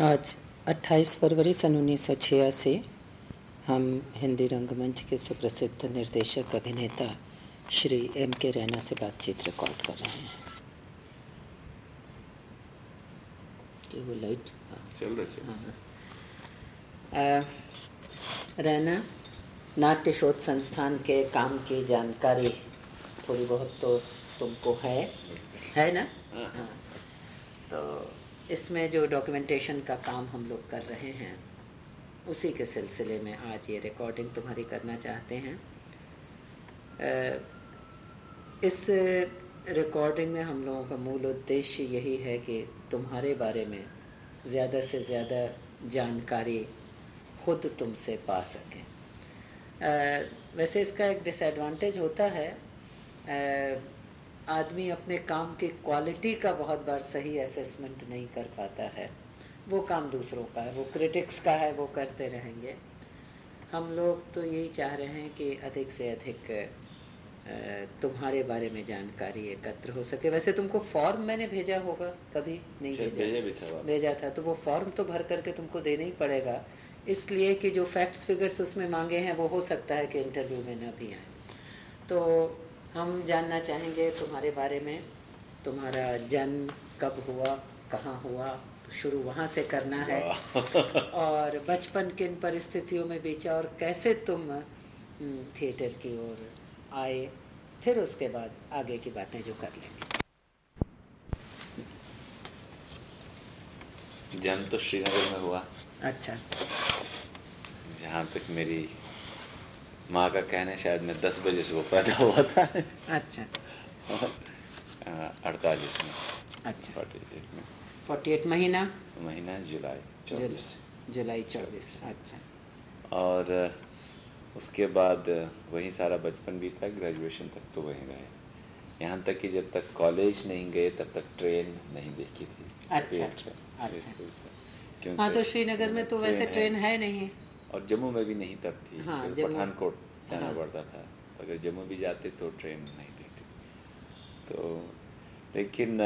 आज 28 फरवरी सन उन्नीस सौ हम हिंदी रंगमंच के सुप्रसिद्ध निर्देशक अभिनेता श्री एम के रैना से बातचीत रिकॉर्ड कर रहे हैं। वो लाइट चल रहा हाँ। रैना नाट्य शोध संस्थान के काम की जानकारी थोड़ी बहुत तो तुमको है। है ना? हाँ। हाँ। तो इसमें जो डॉक्यूमेंटेशन का काम हम लोग कर रहे हैं, उसी के सिलसिले में आज ये रिकॉर्डिंग तुम्हारी करना चाहते हैं। इस रिकॉर्डिंग में हम लोगों का मूल उद्देश्य यही है कि तुम्हारे बारे में ज़्यादा से ज़्यादा जानकारी खुद तुमसे पा सकें। वैसे इसका एक डिसएडवांटेज होता है। आदमी अपने काम की क्वालिटी का बहुत बार सही असेसमेंट नहीं कर पाता है। वो काम दूसरों का है वो क्रिटिक्स का है वो करते रहेंगे। हम लोग तो यही चाह रहे हैं कि अधिक से अधिक तुम्हारे बारे में जानकारी एकत्र हो सके। वैसे तुमको फॉर्म मैंने भेजा होगा कभी? नहीं भेजा। भेजा भी था भेजा था तो वो फॉर्म तो भर करके तुमको देना ही पड़ेगा। इसलिए कि जो फैक्ट्स फिगर्स उसमें मांगे हैं वो हो सकता है कि इंटरव्यू में न भी आए। तो हम जानना चाहेंगे तुम्हारे बारे में तुम्हारा जन्म कब हुआ कहाँ हुआ शुरू वहाँ से करना है। और बचपन किन परिस्थितियों में बीचा और कैसे तुम थिएटर की ओर आए फिर उसके बाद आगे की बातें जो कर लेंगे। जन्म तो श्रीनगर में हुआ। अच्छा। जहाँ तक मेरी माँ का कहना है शायद मैं दस बजे से वो पैदा हुआ था। अच्छा। अड़तालीस में। अच्छा। फोर्टी एट में। फोर्टी एट महीना? महीना जुलाई चौबीस। जुलाई चौबीस अच्छा। और उसके बाद वहीं सारा बचपन भी था ग्रेजुएशन तक तो वहीं रहे। यहाँ तक कि जब तक कॉलेज नहीं गए तब तक ट्रेन नहीं देखी थी। अच्छा अच्छा। हाँ तो श्रीनगर में तो वैसे ट्रेन है नहीं। और जम्मू में भी नहीं तब थी हाँ, पठानकोट। जाना हाँ। पड़ता था। तो अगर जम्मू भी जाते तो ट्रेन नहीं देखते तो लेकिन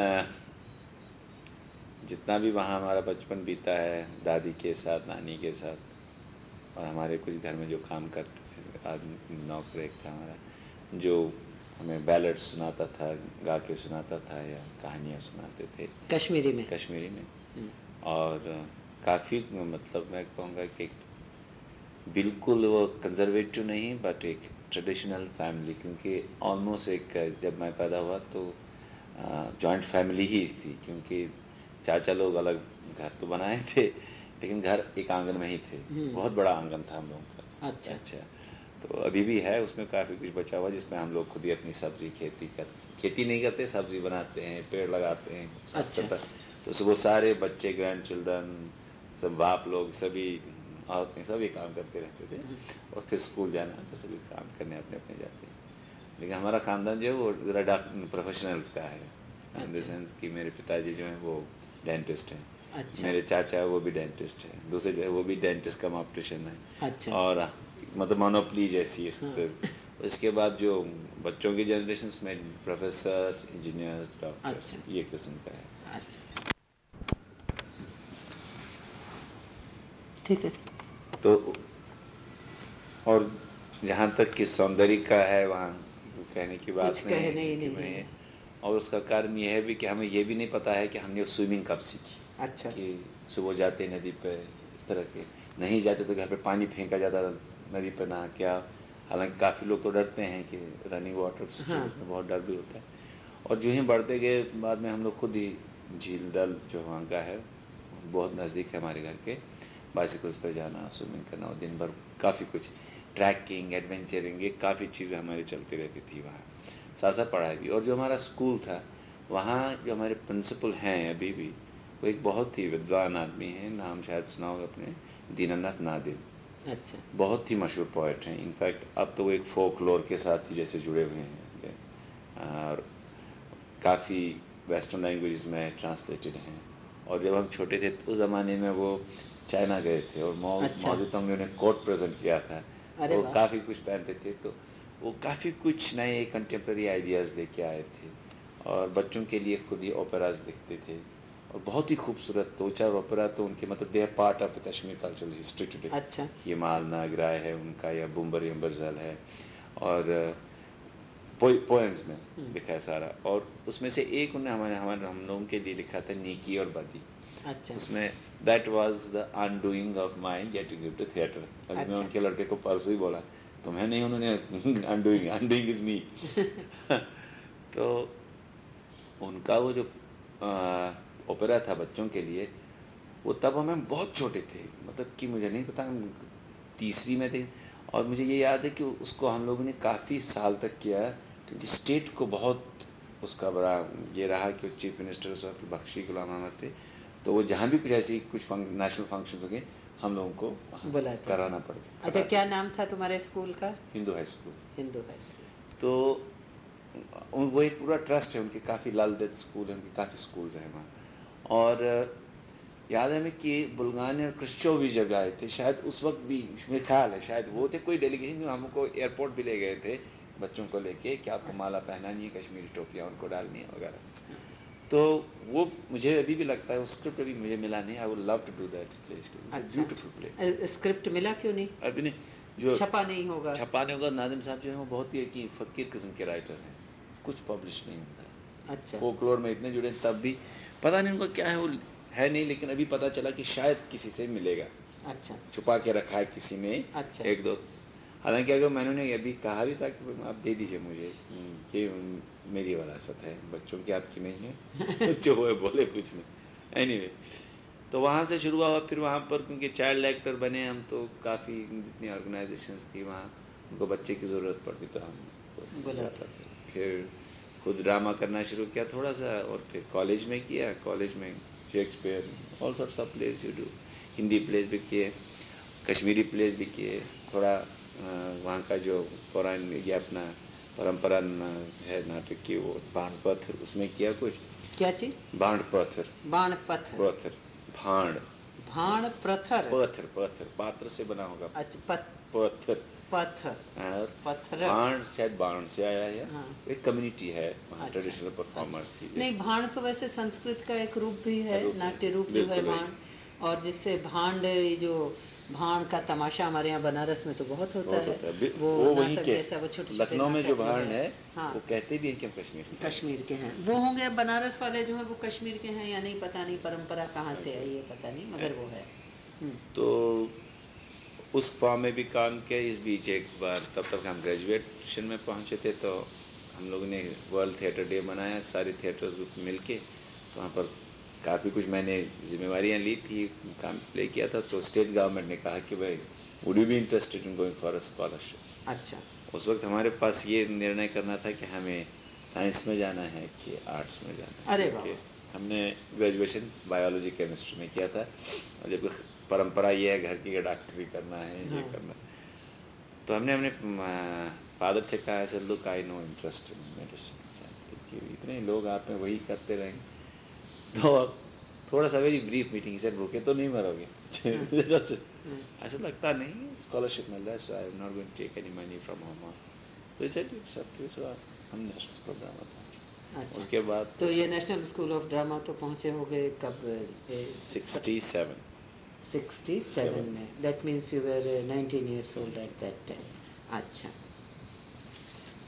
जितना भी वहाँ हमारा बचपन बीता है दादी के साथ नानी के साथ और हमारे कुछ घर में जो काम करते थे आदमी नौकर एक था हमारा जो हमें बैलेट सुनाता था गा के सुनाता था या कहानियाँ सुनाते थे। कश्मीरी में। कश्मीरी में। और काफ़ी मतलब मैं कहूँगा कि बिल्कुल वो कंजर्वेटिव नहीं बट एक ट्रेडिशनल फैमिली क्योंकि ऑलमोस्ट एक जब मैं पैदा हुआ तो जॉइंट फैमिली ही थी क्योंकि चाचा लोग अलग घर तो बनाए थे लेकिन घर एक आँगन में ही थे। बहुत बड़ा आँगन था हम लोगों का। अच्छा। अच्छा। तो अभी भी है उसमें काफ़ी कुछ बचा हुआ जिसमें हम लोग खुद ही अपनी सब्ज़ी खेती कर खेती नहीं करते सब्ज़ी बनाते हैं पेड़ लगाते हैं अच्छा। तो सुबह सारे बच्चे ग्रैंड चिल्ड्रन सब बाप लोग सभी औरतें सभी काम करते रहते थे और फिर स्कूल जाना तो सभी काम करने अपने अपने जाते हैं। लेकिन हमारा ख़ानदान जो है वो ज़रा प्रोफेशनल्स का है। इन द सेंस कि मेरे पिताजी जो हैं वो डेंटिस्ट हैं। अच्छा। मेरे चाचा है वो भी डेंटिस्ट है। दूसरे जो है वो भी डेंटिस्ट का ऑपरेशन है। अच्छा। और मतलब मोनोपली जैसी इस हाँ। उसके बाद जो बच्चों की जनरेशन में प्रोफेसर्स इंजीनियर्स डॉक्टर्स अच्छा। ये किस्म का है। अच्छा। ठीक है। तो और जहाँ तक कि सौंदर्य का है वहाँ कहने की बात कुछ कहने ही कि नहीं है। और उसका कारण यह है भी कि हमें यह भी नहीं पता है कि हमने स्विमिंग कब सीखी अच्छा कि सुबह जाते नदी पर इस तरह के नहीं जाते तो घर पे पानी फेंका जाता नदी पे नहा क्या हालाँकि काफ़ी लोग तो डरते हैं कि रनिंग वाटर हाँ। उसमें बहुत डर भी होता है और जो ही बढ़ते गए बाद में हम लोग खुद ही झील डल जो वहाँ का है बहुत नज़दीक है हमारे घर के बाइसिकल्स पर जाना स्विमिंग करना और दिन भर काफ़ी कुछ ट्रैकिंग एडवेंचरिंग ये काफ़ी चीज़ें हमारी चलती रहती थी वहाँ। साथ साथ पढ़ाई भी। और जो हमारा स्कूल था वहाँ जो हमारे प्रिंसिपल हैं अभी भी वो एक बहुत ही विद्वान आदमी हैं। नाम शायद सुना होगा अपने दीनानाथ नादिर। अच्छा। बहुत ही मशहूर पोइट हैं। इनफैक्ट अब तो वो एक फोक लोर के साथ ही जैसे जुड़े हुए हैं। और काफ़ी वेस्टर्न लैंग्वेज में ट्रांसलेटेड हैं। और जब हम छोटे थे तो उस ज़माने में वो चाइना गए थे और अच्छा। मौजूद में उन्हें कोट प्रेजेंट किया था। वो काफ़ी कुछ पहनते थे तो वो काफ़ी कुछ नए कंटेम्प्रेरी आइडियाज़ लेके आए थे और बच्चों के लिए खुद ही ओपेराज लिखते थे और बहुत ही खूबसूरत दो चार ओपेरा तो उनके मतलब the part of the Kashmir cultural history today अच्छा। ये माल नागराय है उनका या बुम्बर यम्बरजल है और पोएम्स में हम्म। लिखा है सारा और उसमें से एक उन्हें हमारे हमारे हम लोगों के लिए लिखा था नीकी और बदी। अच्छा। उसमें that was the undoing of my getting to theatre अभी मैं अच्छा। उनके लड़के को परसों ही बोला तुम्हें नहीं उन्होंने अनडूइंग अनडूइंग इज़ मी तो उनका वो जो ओपेरा था बच्चों के लिए वो तब हमें बहुत छोटे थे। मतलब कि मुझे नहीं पता तीसरी में थे। और मुझे ये याद है कि उसको हम लोगों ने काफ़ी साल तक किया क्योंकि स्टेट को बहुत उसका बड़ा ये रहा कि चीफ मिनिस्टर बख्शी गुलाम अहमद थे। तो वो जहाँ भी कुछ ऐसी कुछ नेशनल फ़ंक्शन हो गए हम लोगों को बुलाते। कराना पड़ता अच्छा क्या नाम था तुम्हारे स्कूल का? Hindu high school. Hindu high school. तो उन- वो एक पूरा ट्रस्ट है उनके काफ़ी लाल दत्त स्कूल है उनके काफ़ी स्कूल्स हैं वहाँ। और याद है हमें कि बुल्गान और क्रिश्चो भी जब आए थे शायद उस वक्त भी मेरे ख्याल है शायद वो थे कोई डेलीगेशन जो हमको एयरपोर्ट भी ले गए थे बच्चों को लेके कि आपको माला पहनानी है कश्मीरी टोपियाँ उनको डालनी है वगैरह। तो वो मुझे अभी भी लगता है वो स्क्रिप्ट अभी मुझे मिला नहीं। I would love to do that plays. Beautiful play script मिला क्यों नहीं? अभी नहीं जो छपा नहीं होगा। छपाने होगा। नादिम साहब जो है वो बहुत ही एक फकीर किस्म के राइटर हैं। कुछ पब्लिश नहीं होता। अच्छा। फोकलोर में इतने जुड़े तब भी पता नहीं उनका क्या है वो है नहीं लेकिन अभी पता चला कि शायद किसी से मिलेगा। अच्छा। छुपा के रखा है किसी में अच्छा। एक दो। हालाँकि अगर मैंने उन्हें अभी कहा भी था कि आप दे दीजिए मुझे ये मेरी वरासत है बच्चों की आपकी नहीं है। जो है बोले कुछ नहीं। एनीवे तो वहाँ से शुरू हुआ फिर वहाँ पर क्योंकि चाइल्ड एक्टर बने हम तो काफ़ी जितनी ऑर्गेनाइजेशंस थी वहाँ उनको बच्चे की ज़रूरत पड़ती तो हम बुलाते जाता था। फिर खुद ड्रामा करना शुरू किया थोड़ा सा और फिर कॉलेज में किया। कॉलेज में Shakespeare all sorts of plays you do Hindi plays भी किए कश्मीरी प्लेस भी किए। थोड़ा वहाँ का जो पौराण ये अपना परंपरा है नाटक की वो बाण पत्थर उसमें किया कुछ? क्या चीज़? बाण पत्थर। बाण पत्थर। पत्थर भाण भाण प्रथर पत्थर पत्थर पात्र से बना होगा। अच्छा पत, पत्थर। पत्थर। पत्थर। बाण शायद बाण से आया है। हाँ। एक कम्युनिटी है वहाँ अच्छा, ट्रेडिशनल परफॉर्मर्स की। नहीं भाण तो वैसे संस्कृत का एक रूप भी है नाट्य रूप भी है भाण और जिससे भांड जो भाण का तमाशा हमारे यहाँ बनारस में तो बहुत होता बहुत है। होता है। वो, वो वहीं के जैसा वो छोटे लखनऊ में जो भाण है। हाँ वो कहते भी हैं कि हम कश्मीर कश्मीर के हैं। वो होंगे बनारस वाले जो है वो कश्मीर के हैं या नहीं पता नहीं परंपरा कहाँ से आई है पता नहीं मगर वो है। हम्म, तो उस फॉर्म में भी काम किया इस बीच एक बार तब तक हम ग्रेजुएशन में पहुँचे थे तो हम लोगों ने वर्ल्ड थिएटर डे मनाया सारे थिएटर्स ग्रुप मिल के तो वहाँ पर काफ़ी कुछ मैंने जिम्मेवारियाँ ली थी काम प्ले किया था तो स्टेट गवर्नमेंट ने कहा कि भाई would you be interested in going for a scholarship अच्छा। उस वक्त हमारे पास ये निर्णय करना था कि हमें साइंस में जाना है कि आर्ट्स में जाना है अरे क्योंकि हमने ग्रेजुएशन बायोलॉजी केमिस्ट्री में किया था। और जब परंपरा ये है घर की डॉक्टरी करना है ये हाँ। करना तो हमने अपने फादर से कहा ऐसे look I no interest in medicine इतने लोग आप में वही करते रहेंगे। तो थोड़ा सा वेरी ब्रीफ मीटिंग सर भूखे तो नहीं मरोगे. ऐसा लगता नहीं स्कॉलरशिप मिल रहा है so I am not going take any money from home तो इसे अप टू सो हम नेशनल प्रोग्राम पहुँचे अच्छा। उसके बाद तो ये नेशनल स्कूल ऑफ़ ड्रामा तो पहुँचे हो गए कब सिक्सटी सेवन सिक्सटी सेवन में। That means you were nineteen years old at that time अच्छा।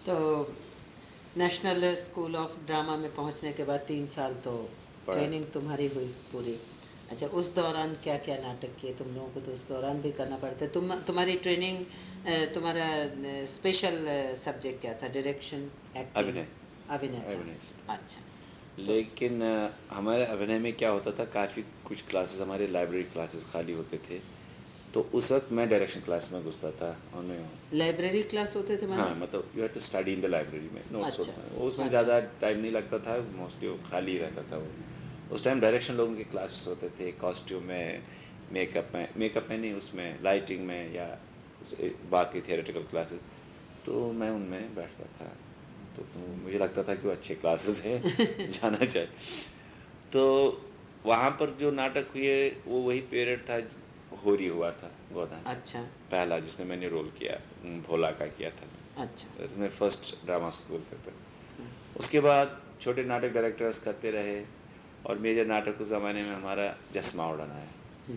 तो नेशनल स्कूल ऑफ़ ड्रामा में पहुँचने के बाद तीन साल तो। ट्रेनिंग तुम्हारी हुई पूरी। अच्छा उस दौरान क्या क्या नाटक किए तुम लोगों को? तो उस दौरान भी करना पड़ता है। तुम तुम्हारी ट्रेनिंग तुम्हारा स्पेशल सब्जेक्ट क्या था? डायरेक्शन अभिनय। अभिनय अच्छा। लेकिन हमारे अभिनय में क्या होता था? काफ़ी कुछ क्लासेस हमारे लाइब्रेरी क्लासेस खाली होते थे। तो उस वक्त मैं डायरेक्शन क्लास में घुसता था। और मैं लाइब्रेरी क्लास होते थे हाँ मतलब you have to study in the library में नोट्स अच्छा, होते हैं उसमें अच्छा। ज़्यादा टाइम नहीं लगता था। मोस्टली वो खाली रहता था वो। उस टाइम डायरेक्शन लोगों के क्लासेस होते थे कॉस्ट्यूम में मेकअप में मेकअप में नहीं उसमें लाइटिंग में या बाकी थियोरेटिकल क्लासेस तो मैं उनमें बैठता था। तो, तो मुझे लगता था कि वो अच्छे क्लासेस हैं जाना चाहिए। तो वहाँ पर जो नाटक हुए वो वही पीरियड था होरी हुआ था गोदान। अच्छा। पहला जिसमें मैंने रोल किया भोला का किया था। अच्छा। इसमें फ़र्स्ट ड्रामा स्कूल पे। पे उसके बाद छोटे नाटक डायरेक्टर्स करते रहे और मेजर नाटक उस ज़माने में हमारा जसमा उड़ाना है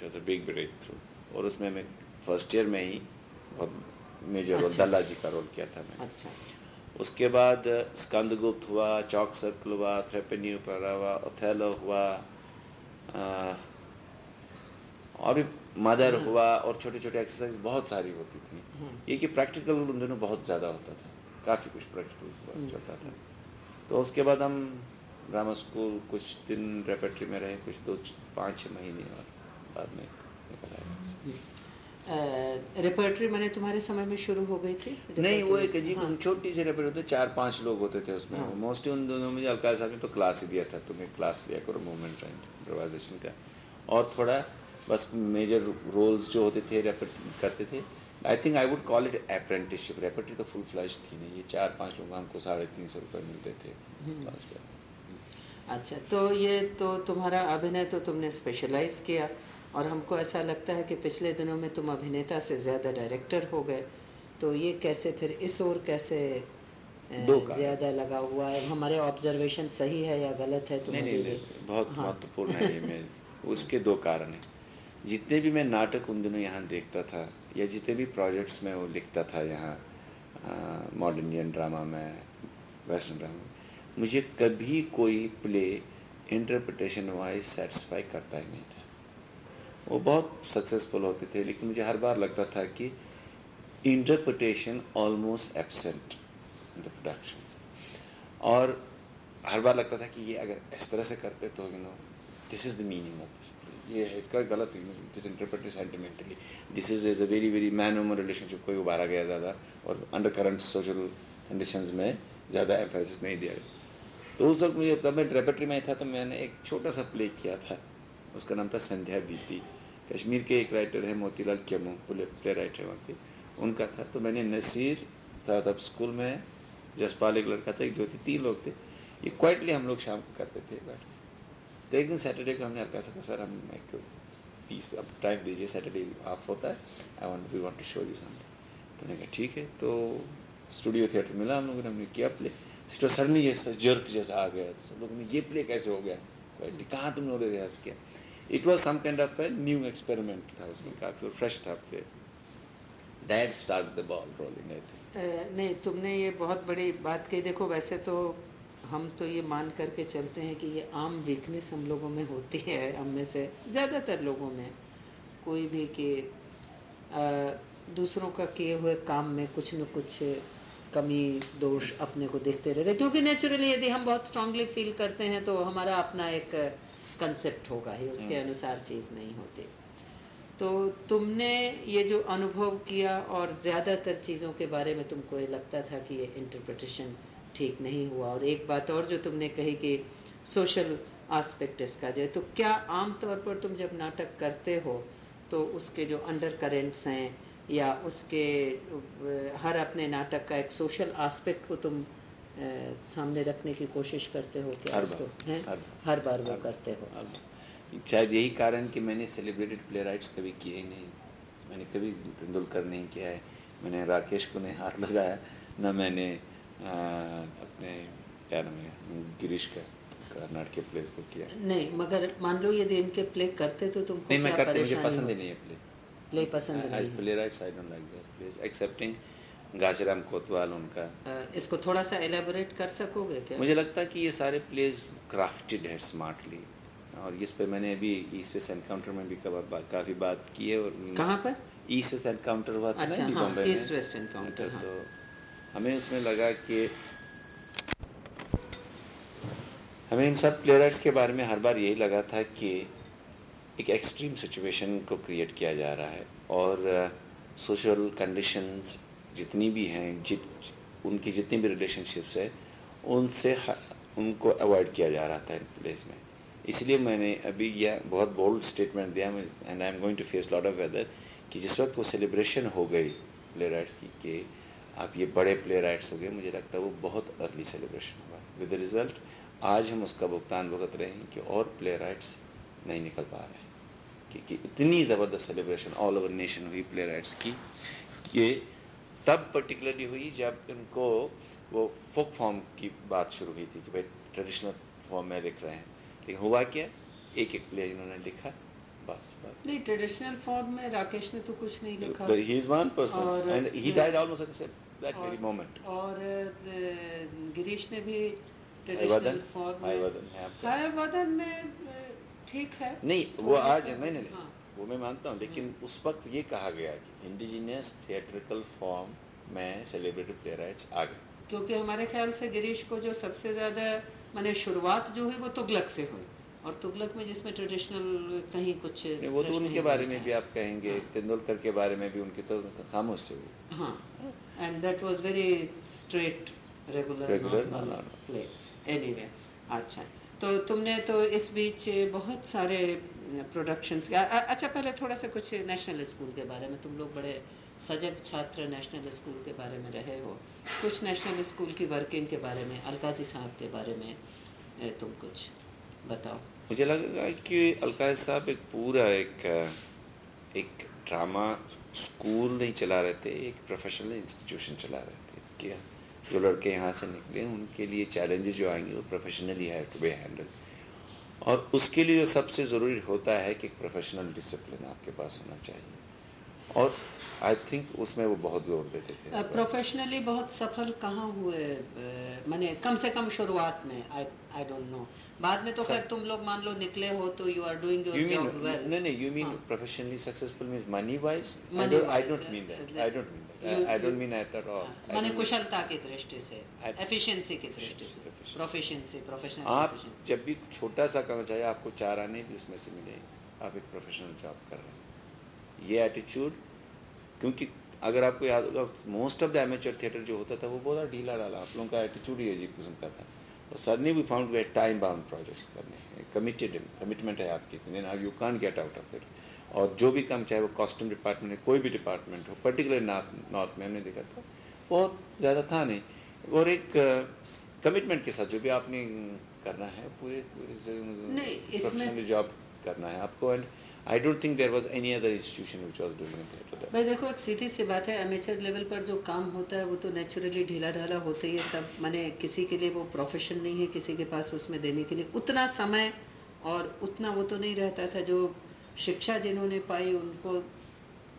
जो था बिग ब्रेक थ्रू और उसमें मैं फ़र्स्ट ईयर में ही बहुत मेजर रोल अच्छा। दल्ला जी का रोल किया था मैं अच्छा। उसके बाद स्कंदगुप्त हुआ चौक सर्कल हुआ थ्रेपेनी ओपेरा हुआ ओथेलो हुआ आ, और भी मदर हुआ और छोटे छोटे एक्सरसाइज बहुत सारी होती थी। ये कि प्रैक्टिकल उन दिनों बहुत ज़्यादा होता था। काफ़ी कुछ प्रैक्टिकल चलता था। तो उसके बाद हम ड्रामा स्कूल कुछ दिन रेपेट्री में रहे कुछ दो पाँच छः महीने और बाद में निकल से। रिपर्टरी मैंने तुम्हारे समय में शुरू हो गई थी? नहीं वो एक अजीब हाँ। छोटी सी रेपेट होते चार पाँच लोग होते थे उसमें। हाँ। मोस्टली उन दोनों में अलकार साहब ने तो क्लास ही दिया था तुम्हें क्लास लिया करो मूवमेंट एंड इम्प्रोवाइजेशन का। और थोड़ा बस मेजर रोल्स जो होते थे करते थे। I think I would call it apprenticeship repertory तो फुल फ्लैश थी नहीं ये चार पाँच लोग हमको साढ़े तीन सौ रुपये मिलते थे। हम्म। अच्छा तो ये तो तुम्हारा अभिनय तो तुमने स्पेशलाइज किया और हमको ऐसा लगता है कि पिछले दिनों में तुम अभिनेता से ज़्यादा डायरेक्टर हो गए तो ये कैसे फिर इस ओर कैसे। ज़्यादा लगा हुआ है हमारे ऑब्जर्वेशन सही है या गलत है नहीं तुम्हारे नहीं लिए नहीं बहुत हाँ। महत्वपूर्ण है ये मैं उसके दो कारण हैं जितने भी मैं नाटक उन दिनों यहाँ देखता था या जितने भी प्रोजेक्ट्स में वो लिखता था यहाँ मॉडर्न इंडियन ड्रामा में वेस्टर्न ड्रामा मुझे कभी कोई प्ले इंटरप्रिटेशन वाइज सेटिस्फाई करता ही नहीं था। वो बहुत सक्सेसफुल होते थे लेकिन मुझे हर बार लगता था कि interpretation almost absent in the production और हर बार लगता था कि ये अगर इस तरह से करते तो you know this is the meaning of this ये है, इसका गलत this interpreted sentimentally this is is a very very man woman relationship को उबारा गया ज़्यादा और अंडर करंट सोशल कंडीशन में ज़्यादा एम्फेसिस नहीं दिया गया। तो उस वक्त मुझे तब मैं रेपेट्री में था तो मैंने एक छोटा सा प्ले किया था। उसका नाम था संध्या बीती। कश्मीर के एक राइटर हैं, मोतीलाल केमू, प्ले राइटर वहाँ पे। उनका था। तो मैंने नसीर था तब स्कूल में। जसपाल एक लड़का था, एक ज्योति, तीन लोग थे। ये क्वाइटली हम लोग शाम को करते थे बैठ तो एक दिन सैटरडे को हमने हल्का सा सर, हम एक पीस अब टाइम दीजिए सैटरडे ऑफ़ होता है। I want we want to show you something तो मैंने कहा, ठीक है। तो स्टूडियो थिएटर मिला हम लोगों ने, हमने किया प्ले सिस्टर सडनली जैसा, जर्क जैसा आ गया सब लोगों ने, ये प्ले कैसे हो गया? कहाँ तुम लोगों ने रिहर्स किया? It was some kind of a new experiment था, उसमें काफ़ी और फ्रेश था play that start the ball rolling I think नहीं, तुमने ये बहुत बड़ी बात कही। देखो, वैसे तो हम तो ये मान करके चलते हैं कि ये आम वीकनेस हम लोगों में होती है, हम में से, ज़्यादातर लोगों में। कोई भी कि दूसरों का किए हुए काम में कुछ न कुछ कमी दोष अपने को देखते रहते क्योंकि नेचुरली यदि हम बहुत स्ट्रांगली फील करते हैं तो हमारा अपना एक कंसेप्ट होगा ही उसके अनुसार चीज़ नहीं होती। तो तुमने ये जो अनुभव किया और ज़्यादातर चीज़ों के बारे में तुमको ये लगता था कि ये इंटरप्रिटेशन ठीक नहीं हुआ। और एक बात और जो तुमने कही कि सोशल आस्पेक्ट इसका जो है तो क्या आमतौर पर तुम जब नाटक करते हो तो उसके जो अंडर करेंट्स हैं या उसके हर अपने नाटक का एक सोशल आस्पेक्ट को तुम सामने रखने की कोशिश करते हो क्या हर उसको बार, हैं? हर बार, हर बार वो करते हो। अब शायद यही कारण कि मैंने सेलिब्रेटेड प्ले राइट्स कभी किए ही नहीं। मैंने कभी तेंदुलकर नहीं किया है। मैंने राकेश को नहीं हाथ लगाया न मैंने आ, अपने क्या नाम है गिरीश का कर्नाटक के प्लेस को किया। नहीं मगर मान लो यदि इनके प्ले करते तो तुमको नहीं मैं करते मुझे पसंद ही नहीं है प्ले प्ले पसंद आज नहीं playwrights I don't like that plays excepting Ghashiram Kotwal उनका। इसको थोड़ा सा एलेबोरेट कर सकोगे क्या? मुझे लगता है कि ये सारे प्लेस क्राफ्टेड है स्मार्टली और इस पे मैंने अभी ईस्ट वेस्ट एनकाउंटर में भी काफ़ी बात की है और कहाँ पर? ईस्ट वेस्ट एनकाउंटर हुआ था अच्छा, ना हाँ, बॉम्बे में। ईस्ट वेस्ट एनकाउंटर, हाँ। तो हमें उसमें लगा कि हमें इन सब प्लेयर्स के बारे में हर बार यही लगा था कि एक एक्सट्रीम सिचुएशन को क्रिएट किया जा रहा है और सोशल कंडीशंस जितनी भी हैं, जित, उनकी जितनी भी रिलेशनशिप्स है, उनसे उनको अवॉइड किया जा रहा था इन प्लेस में। इसलिए मैंने अभी यह बहुत बोल्ड स्टेटमेंट दिया and I am going to face lot of weather कि जिस वक्त वो सेलिब्रेशन हो गई प्ले राइट्स की, कि आप ये बड़े प्ले राइट्स हो गए, मुझे लगता है वो बहुत अर्ली सेलिब्रेशन हुआ विद रिज़ल्ट आज हम उसका भुगतान भुगत रहे हैं कि और प्ले राइट्स नहीं निकल पा रहे हैं। कि, कि इतनी ज़बरदस्त सेलिब्रेशन ऑल ओवर नेशन हुई प्ले राइट्स की कि तब पर्टिकुलरली हुई जब इनको वो फोक फॉर्म की बात शुरू हुई थी कि भाई ट्रेडिशनल फॉर्म में लिख रहे हैं। लेकिन हुआ क्या? एक एक प्ले इन्होंने लिखा बस नहीं ट्रेडिशनल फॉर्म में राकेश ने तो कुछ नहीं लिखा। और, uh, और- अ, गिरीश ने भी ट्रेडिशनल फॉर्म आपका में अ, ठीक है। नहीं वो आज नहीं नहीं नहीं, हाँ। वो मैं मानता हूँ लेकिन उस वक्त ये कहा गया कि इंडिजिनियस थिएट्रिकल फॉर्म में सेलिब्रिटी प्ले राइट्स आ गए। क्योंकि हमारे ख्याल से गिरीश को जो सबसे ज़्यादा माने शुरुआत जो है वो तुगलक से हुई। और तुगलक में जिसमें ट्रेडिशनल कहीं कुछ नहीं, वो तो उनके बारे में भी आप कहेंगे हाँ। तेंदुलकर के बारे में भी उनकी तो खामोश से हुई। हाँ and that was very straight regular no. Play anyway अच्छा। तो तुमने तो इस बीच बहुत सारे प्रोडक्शंस अच्छा पहले थोड़ा सा कुछ नेशनल स्कूल के बारे में। तुम लोग बड़े सजग छात्र नेशनल स्कूल के बारे में रहे हो। कुछ नेशनल स्कूल की वर्किंग के बारे में, अलकाजी साहब के बारे में तुम कुछ बताओ। मुझे लगा कि अलकाज साहब एक पूरा एक एक ड्रामा स्कूल नहीं चला रहे थे, एक प्रोफेशनल इंस्टीट्यूशन चला रहे थे। कि जो लड़के यहाँ से निकले उनके लिए चैलेंजेस जो आएँगे वो professionally have to be handle और उसके लिए जो सबसे ज़रूरी होता है कि प्रोफेशनल डिसिप्लिन आपके पास होना चाहिए। और आई थिंक उसमें वो बहुत ज़ोर देते थे। प्रोफेशनली बहुत सफल कहाँ हुए uh, मैंने कम से कम शुरुआत में आई आई डोंट नो बाद में तो खैर तुम लोग मान लो निकले हो तो you are doing your job well don't I wise, don't uh, mean that. like- I don't mean that. You- I, I don't you- mean that at all. I माने कुशलता की दृष्टि से एफिशिएंसी की दृष्टि से. प्रोफिशिएंसी प्रोफेशनल आप जब भी छोटा सा काम चाहे आपको चार आने भी उसमें से मिले आप एक प्रोफेशनल जॉब कर रहे हैं। ये एटीट्यूड क्योंकि अगर आपको याद होगा most of the amateur theatre जो होता था वो बहुत ढीला डाला। आप लोगों का एटीट्यूड ही अजीब किस्म का था। और suddenly we found we time bound projects करने हैं कमिटेड कमिटमेंट है आपकी then you can get out of it और जो भी काम चाहे वो कॉस्ट्यूम डिपार्टमेंट है कोई भी डिपार्टमेंट हो पर्टिकुलर नॉर्थ नॉर्थ में हमने देखा था बहुत ज़्यादा था नहीं। और एक कमिटमेंट के साथ जो भी आपने करना है पूरे पूरे जॉब करना है आपको and I don't think there was any other institution which was doing भाई देखो एक सीधी सी बात है एमेचर लेवल पर जो काम होता है वो तो नेचुरली ढीला ढाला होता ही है सब। माने किसी के लिए वो प्रोफेशन नहीं है किसी के पास उसमें देने के लिए। उतना समय और उतना वो तो नहीं रहता था जो शिक्षा जिन्होंने पाई उनको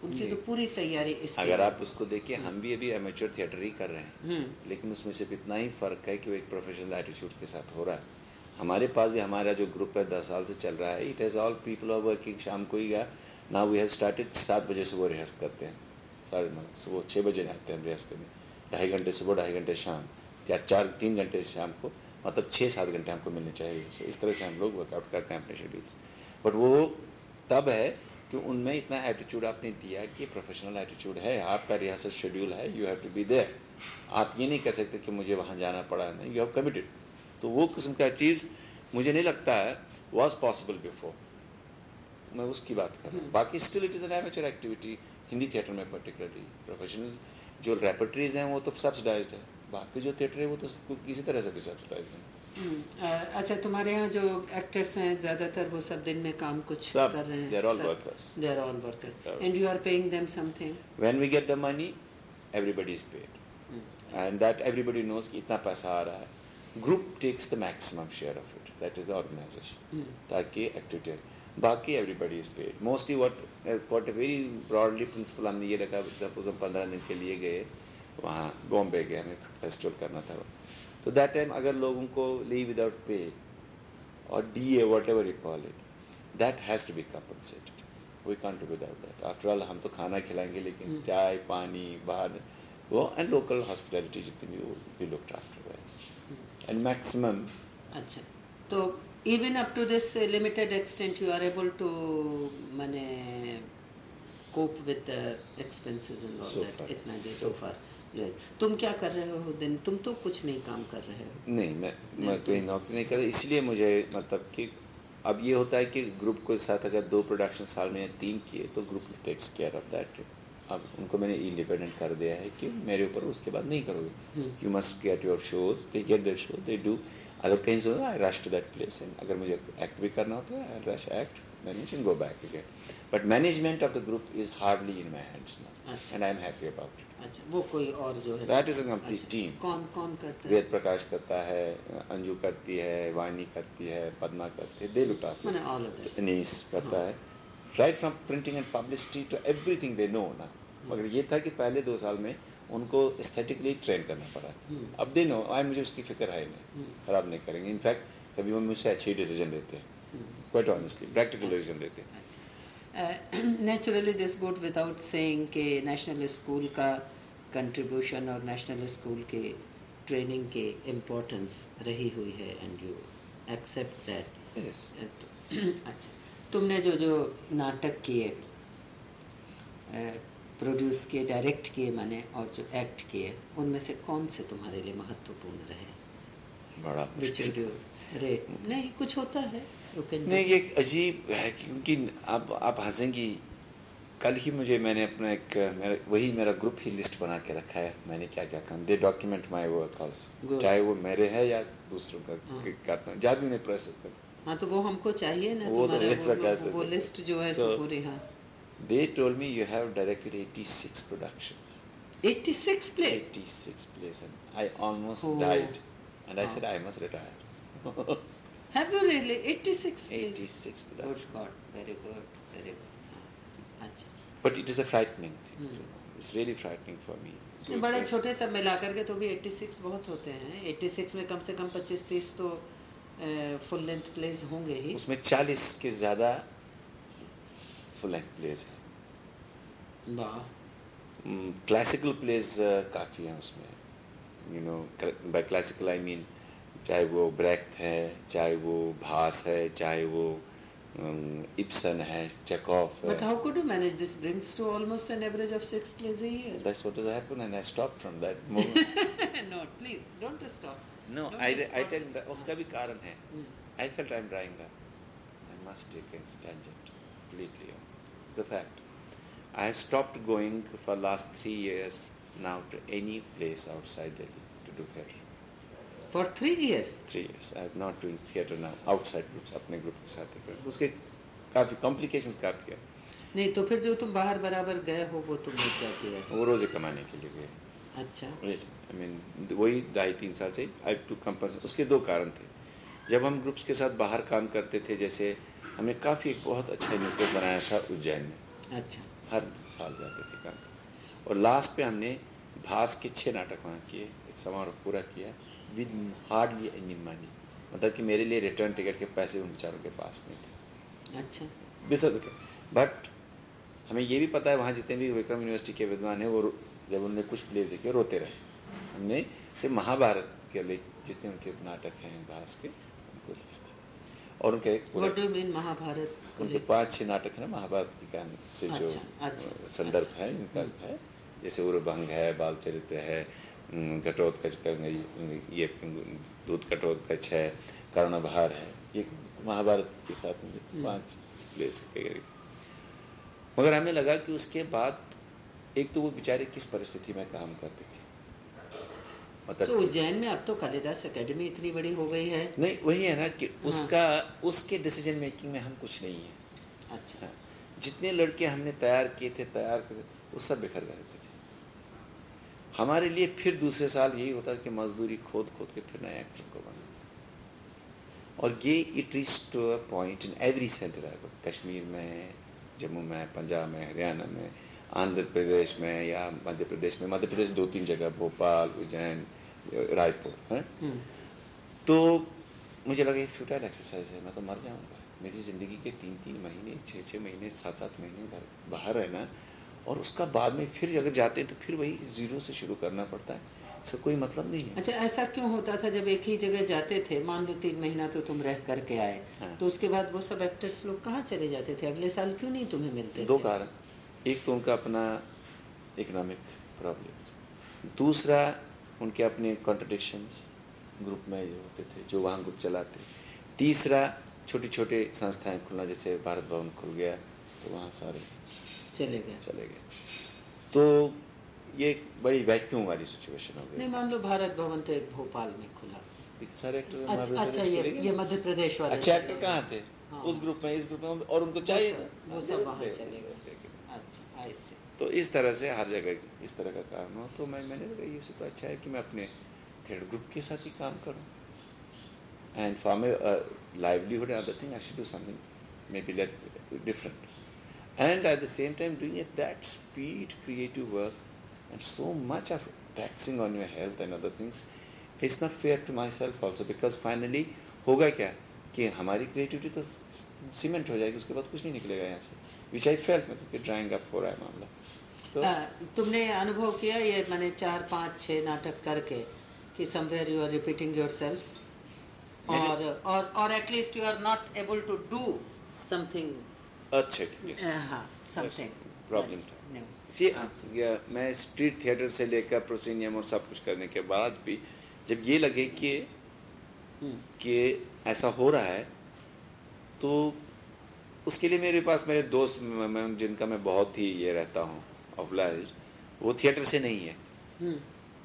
उनकी तो पूरी तैयारी इसके अगर आप उसको देखिए हम भी अभी एमेचर थिएटर ही कर रहे हैं। हम्म। लेकिन उसमें सिर्फ़ इतना ही फ़र्क है कि वो एक प्रोफेशनल एटीट्यूड के साथ हो रहा है। हमारे पास भी, हमारा जो ग्रुप है, दस साल से चल रहा है। It has all people are working शाम को ही गया ना वी हैव स्टार्टेड सात बजे सुबह रिहर्स करते हैं। साढ़े नौ, सुबह छः बजे जाते हैं रिहर्स करने। ढाई घंटे सुबह, ढाई घंटे शाम। या चार, तीन घंटे शाम को मतलब छः सात घंटे हमको मिलने चाहिए। इस- इस तरह से हम लोग वर्कआउट करते हैं अपने शेड्यूल्स बट वो तब है कि उनमें इतना एटीट्यूड आपने दिया कि प्रोफेशनल एटीट्यूड है, आपका रिहर्सल शेड्यूल है you have to be there आप ये नहीं कह सकते कि मुझे वहाँ जाना पड़ा नहीं यू हैव कमिटेड तो वो किस्म का चीज़ मुझे नहीं लगता है वॉज़ पॉसिबल बिफोर मैं उसकी बात कर रहा हूँ। बाकी still it is an amateur activity Hindi theatre में पर्टिकुलरली प्रोफेशनल जो रेपर्टरीज हैं वो तो सब्सिडाइज्ड है। बाकी जो थिएटर है वो तो किसी तरह से भी सब्सिडाइज्ड है। हम्म, अच्छा तुम्हारे यहाँ जो एक्टर्स हैं ज़्यादातर वो सब दिन में काम कुछ सब, कर रहे हैं। All workers. All workers and you are paying them something when we get the money everybody is paid. and that everybody knows कि इतना पैसा आ रहा है। Group takes the maximum share of it that is the organization ताकि activity बाकी everybody is paid mostly what what a very broadly principle हमने ये रखा सपोज़ हम पंद्रह दिन के लिए गए वहाँ बॉम्बे गए हमें फेस्टिवल करना था तो दैट टाइम अगर लोगों को leave without pay or DA, whatever you call it, that has to be compensated. We can't do without that. After all, हम तो खाना खिलाएँगे लेकिन चाय पानी बाहर वो and local hospitality जितनी भी वो be looked after as. And maximum. अच्छा। तो even up to this limited extent you are able to माने cope with the expenses and all So that far, इतना दे so फार तुम क्या कर रहे हो दिन? तुम तो कुछ नहीं काम कर रहे हो। नहीं मैं मैं कोई नौकरी नहीं कर रहा इसलिए मुझे मतलब कि अब ये होता है कि ग्रुप के साथ अगर दो प्रोडक्शन साल में तीन किए तो group takes care of that अब उनको मैंने इंडिपेंडेंट कर दिया है कि मेरे ऊपर उसके बाद नहीं करोगे। You must get your shows they get their show they do अगर कहीं से I rush to that place and अगर मुझे एक्ट भी करना होता है I rush act manage and go back again. But management of the group is hardly in my hands now, अच्छा। and I'm happy about it. अच्छा वो कोई और जो है That is a complete अच्छा, कौन कौन करता है? वेद प्रकाश करता है अंजू करती है वाणी करती है पद्मा करती है दे लुक मैंने them. अनीस करता है। Right from printing and publicity to everything they know ना। मगर ये था कि पहले दो साल में उनको एस्थेटिकली ट्रेन करना पड़ा। हम्म। अब दे नो आई मुझे उसकी फ़िक्र है नहीं। हम्म। खराब नहीं करेंगे। इनफैक्ट कभी वो मुझसे अच्छे डिसीज़न देते हैं। क्वाइट ऑनेस्टली प्रैक्टिकल डिसीज़न लेते हैं। Naturally this good without saying कि नेशनल स्कूल का कंट्रीब्यूशन और नेशनल स्कूल के ट्रेनिंग के इम्पोर्टेंस रही हुई है एंड यू एक्सेप्ट दैट अच्छा। तुमने जो जो नाटक किए प्रोड्यूस किए डायरेक्ट किए मैंने और जो एक्ट किए उनमें से कौन से तुम्हारे लिए महत्वपूर्ण रहे? बड़ा रेट नहीं कुछ होता है। नहीं ये अजीब है क्योंकि आप आप हंसेंगी। कल ही मुझे मैंने अपना एक मेरा वही मेरा ग्रुप ही लिस्ट बना के रखा है। मैंने क्या क्या काम? They document my work Good. चाहे वो मेरे है या दूसरों का करता हूँ जब भी मैं प्रोसेस कर। हाँ तो वो हमको चाहिए ना वो तो वो लिस्ट जो है so, पूरी हाँ। They told me you have directed 86 productions 86 plays 86 plays and I almost died and I said I must retire have you really 86 86 productions God very good very अच्छा। But it is a frightening thing it's really frightening for me बड़े छोटे सब मिलाकर के तो भी 86 बहुत होते हैं। 86 में कम से कम 25 30 तो फुल लेंथ प्लेस होंगे ही। उसमें 40 के ज़्यादा फुल लेंथ प्लेज है। वाह। क्लासिकल प्लेज काफ़ी हैं उसमें। You know by classical I mean चाहे वो ब्रेख्त है चाहे वो भास है चाहे वो इप्सन है चेकॉफ बट है how could you manage this brings to almost an average of 6 plays a year That's what has happened and I stopped from that moment. No please don't stop no, I. I tell you that उसका भी कारण है Hmm. I felt I'm drying up. I must take a tangent completely. It's a fact. I stopped going for last three years now to any place outside Delhi to do theatre. For 3 years Three years. I am not doing theatre now outside groups, अपने group के साथ. उसके काफ़ी complications काफ़ी है नहीं तो फिर जो तुम बाहर बराबर गए हो वो तुमने क्या किया वो रोज़े कमाने के लिए गए अच्छा। आई मीन वही ढाई तीन साल से आई टू कंपल्स उसके दो कारण थे। जब हम ग्रुप्स के साथ बाहर काम करते थे जैसे हमने काफ़ी एक बहुत अच्छा न्यूक्लियस बनाया था उज्जैन में। अच्छा। हर साल जाते थे काम और लास्ट पे हमने भास के छः नाटक वहाँ किए एक समारोह पूरा किया विद हार्डली एनी मनी मतलब कि मेरे लिए रिटर्न टिकट के पैसे उन बेचारों के पास नहीं थे। अच्छा। दिस बट हमें ये भी पता है वहाँ जितने भी विक्रम यूनिवर्सिटी के विद्वान हैं वो जब उनने कुछ प्लेस देखे रोते रहे। हमने से महाभारत के लिए जितने उनके नाटक हैं भास के उनको लिया था। और उनके महाभारत उनके? पाँच छः नाटक है ना महाभारत की कहानी से जो अच्छा, अच्छा, संदर्भ है इनका है। जैसे उर्भंग है बाल चरित्र है घटोत्कच ये दूध घटोत्कच है कर्णभार है ये महाभारत के साथ में हम्म। पाँच प्लेस के करीब। मगर हमें लगा कि उसके बाद एक तो वो बेचारे किस परिस्थिति में काम करते थे? तो मतलब उज्जैन में अब तो कालिदास एकेडमी इतनी बड़ी हो गई है। नहीं वही है ना कि हाँ। उसका उसके डिसीज़न मेकिंग में हम कुछ नहीं है। अच्छा। हाँ, जितने लड़के हमने तैयार किए थे तैयार किए वो सब बिखर गए थे। हमारे लिए फिर दूसरे साल यही होता कि मजदूरी खोद खोद के फिर नए एक्टर को बनाना और ये it reach to a point in every centre Kashmir में जम्मू में पंजाब में हरियाणा में आंध्र प्रदेश में या मध्य प्रदेश में मध्य प्रदेश दो तीन जगह भोपाल उज्जैन रायपुर हैं? हम्म, तो मुझे लगा ये फ्यूटाइल एक्सरसाइज है मैं तो मर जाऊँगा। मेरी ज़िंदगी के तीन तीन महीने छः छः महीने सात सात महीने घर बाहर रहना और उसका बाद में फिर अगर जाते हैं तो फिर वही ज़ीरो से शुरू करना पड़ता है। इसका कोई मतलब नहीं है। अच्छा ऐसा क्यों होता था जब एक ही जगह जाते थे? मान लो तीन महीना तो तुम रह करके आए। हाँ। तो उसके बाद वो सब एक्टर्स लोग कहाँ चले जाते थे? अगले साल क्यों नहीं तुम्हें मिलते दो कारण। एक तो उनका अपना इकोनॉमिक प्रॉब्लम्स दूसरा उनके अपने कॉन्ट्रडिक्शंस ग्रुप में जो होते थे जो वहाँ ग्रुप चलाते। तीसरा छोटी छोटे संस्थाएँ खुलना जैसे भारत भवन खुल गया तो वहाँ सारे चले गए। चले गए। तो ये एक बड़ी वैक्यूम वाली सिचुएशन हो नहीं गई मान लो भारत भवन तो एक भोपाल में खुला। सारे एक्टर अच्छा अच्छा ये ये मध्य प्रदेश वाले अच्छे एक्टर कहाँ थे? हाँ। उस ग्रुप में इस ग्रुप में और उनको चाहिए था। वो सब वहाँ दे- चलेगा। तो इस तरह से हर जगह इस तरह का काम हो। तो मैं, मैंने लगा ये से तो अच्छा है कि मैं अपने थिएटर ग्रुप के साथ ही काम करूँ। And for my livelihood other thing I should do something maybe let different and at the same time doing it that speed creative work and so much of taxing on your health and other things it's not fair to myself also because finally होगा क्या? कि हमारी creativity तो cement हो जाएगी, उसके बाद कुछ नहीं निकलेगा यहाँ से। विच आई फेल्ट मतलब कि ड्राइंग अप हो रहा है मामला। तो आ, तुमने अनुभव किया ये मैंने चार पाँच छः नाटक करके कि somewhere you are repeating yourself और और और at least you are not able to do something अच्छे हाँ समथिंग problem ये मैं स्ट्रीट थिएटर से लेकर प्रोसीनियम और सब कुछ करने के बाद भी जब ये लगे कि कि ऐसा हो रहा है तो उसके लिए मेरे पास मेरे दोस्त म- मैं जिनका मैं बहुत ही ये रहता हूँ ऑब्लाइज वो थिएटर से नहीं है।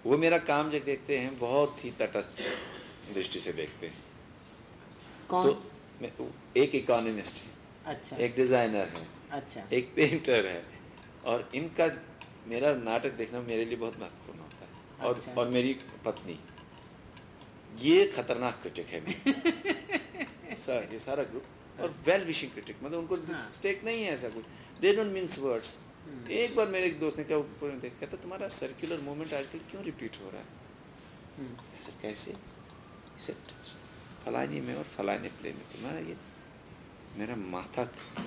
वो मेरा काम जब देखते हैं बहुत ही तटस्थ दृष्टि से देखते हैं। कौन? तो एक इकोनॉमिस्ट है अच्छा। एक डिज़ाइनर है अच्छा। एक पेंटर है और इनका मेरा नाटक देखना मेरे लिए बहुत महत्वपूर्ण होता है। और अच्छा। और मेरी पत्नी। ये खतरनाक क्रिटिक है सर ये सारा ग्रुप और वेल विशिंग क्रिटिक मतलब उनको हाँ। स्टेक नहीं है ऐसा कुछ। They don't means words hmm. एक बार मेरे एक दोस्त ने कहा ऊपर देख कहता तुम्हारा सर्कुलर मूवमेंट आजकल क्यों रिपीट हो रहा है? हम्म, ऐसा कैसे? फलाने में और फलाने प्ले में तुम्हारा ये मेरा माथा हो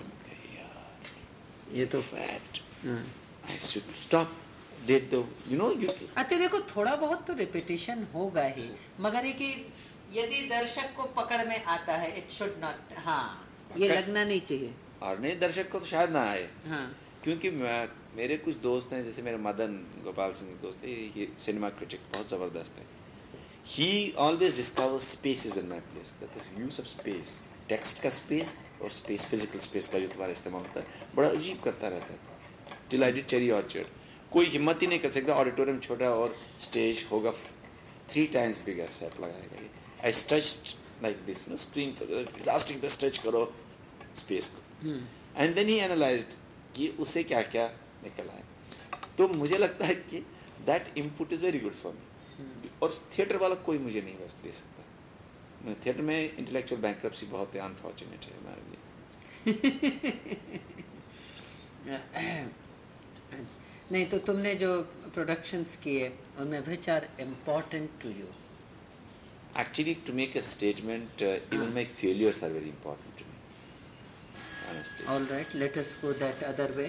यार। ये तो- fact hmm. I should stop that the you know you अच्छा देखो थोड़ा बहुत तो रिपीटिशन होगा ही। मगर ये कि यदि दर्शक को पकड़ में आता है इट शुड नॉट हाँ ये लगना नहीं चाहिए। और नए दर्शक को तो शायद ना आए। हाँ। क्योंकि मैं मेरे कुछ दोस्त हैं जैसे मेरे मदन गोपाल सिंह के दोस्त है ये सिनेमा क्रिटिक बहुत ज़बरदस्त है। He always discover spaces in my plays use of space text का स्पेस और स्पेस फ़िज़िकल स्पेस का जो तुम्हारा इस्तेमाल होता है बड़ा अजीब करता रहता है। Till I did Cherry Orchard कोई हिम्मत ही नहीं कर सकता ऑडिटोरियम छोटा और स्टेज होगा थ्री टाइम्स बिगर सेट लगाएगा ये I stretch like this no screen lasting पे स्ट्रेच करो स्पेस को। एंड देन ही एनालाइज्ड कि उससे क्या क्या निकल आए तो मुझे लगता है कि that input is very good for me और थिएटर वाला कोई मुझे नहीं बस दे सकता। थिएटर में इंटेलेक्चुअल बैंक्रप्सी बहुत है अनफॉर्चुनेट है हमारे लिए। नहीं तो तुमने जो प्रोडक्शंस किए उनमें which are important to you Actually, to make a statement, uh, even my failures are very important to me. Honestly. All right let us go that other way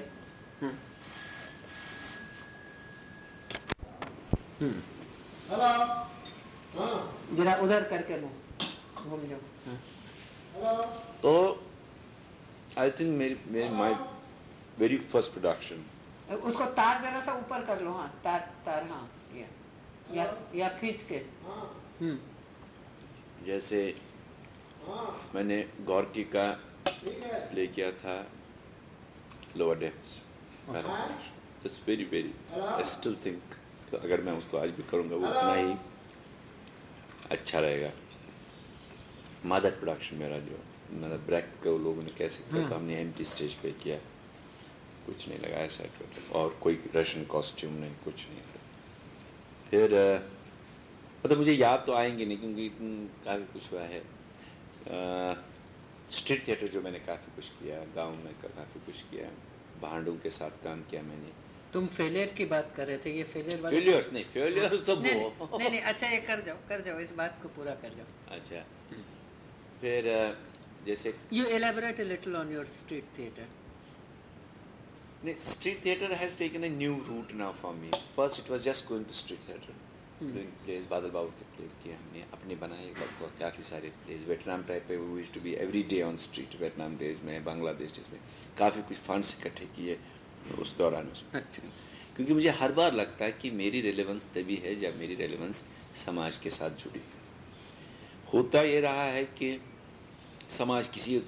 hello हाँ जरा उधर करके मुँह घूम जाओ। हेलो तो आई थिंक मेरी मेरी माई वेरी फ़र्स्ट प्रोडक्शन उसको तार जरा सा ऊपर कर लो हाँ तार तार हाँ या। या, या खींच के। हाँ। हम्म जैसे मैंने गौरकी का प्ले किया था Lower Depths it's very very I still think अगर मैं उसको आज भी करूँगा वो उतना ही अच्छा रहेगा। मदर प्रोडक्शन मेरा जो मतलब ब्रेक को लोगों ने कैसे किया। तो हमने एम स्टेज पे किया। कुछ नहीं लगाया सेट और कोई रशियन कॉस्ट्यूम नहीं कुछ नहीं था। फिर मतलब मुझे याद तो आएँगे नहीं क्योंकि काफ़ी कुछ हुआ है। स्ट्रीट थिएटर जो मैंने काफ़ी कुछ किया गाँव में काफ़ी कुछ किया भांडों के साथ काम किया मैंने। तुम फेलियर की बात कर रहे थे ये फेलियर वाला फेलियर्स नहीं फेलियर्स तो नहीं वो नहीं नहीं नहीं, अच्छा ये कर जाओ कर जाओ इस बात को पूरा कर जाओ। अच्छा। फिर जैसे you elaborate a little on your street theater. street theater has taken a new route now for me. First it was just going to street theater. Hmm. doing plays बादल बाबू के plays किए हमने अपने बनाए काफ़ी सारे plays वियतनाम टाइप पे used to be every day on street Vietnam days में बांग्लादेश डेज़ में। काफ़ी कुछ फंड्स इकट्ठे किए उस दौरान उसमें। अच्छा। क्योंकि मुझे हर बार लगता है कि मेरी रेलेवेंस तभी है जब मेरी रेलेवेंस समाज के साथ जुड़ी है। होता ये रहा है कि समाज किसी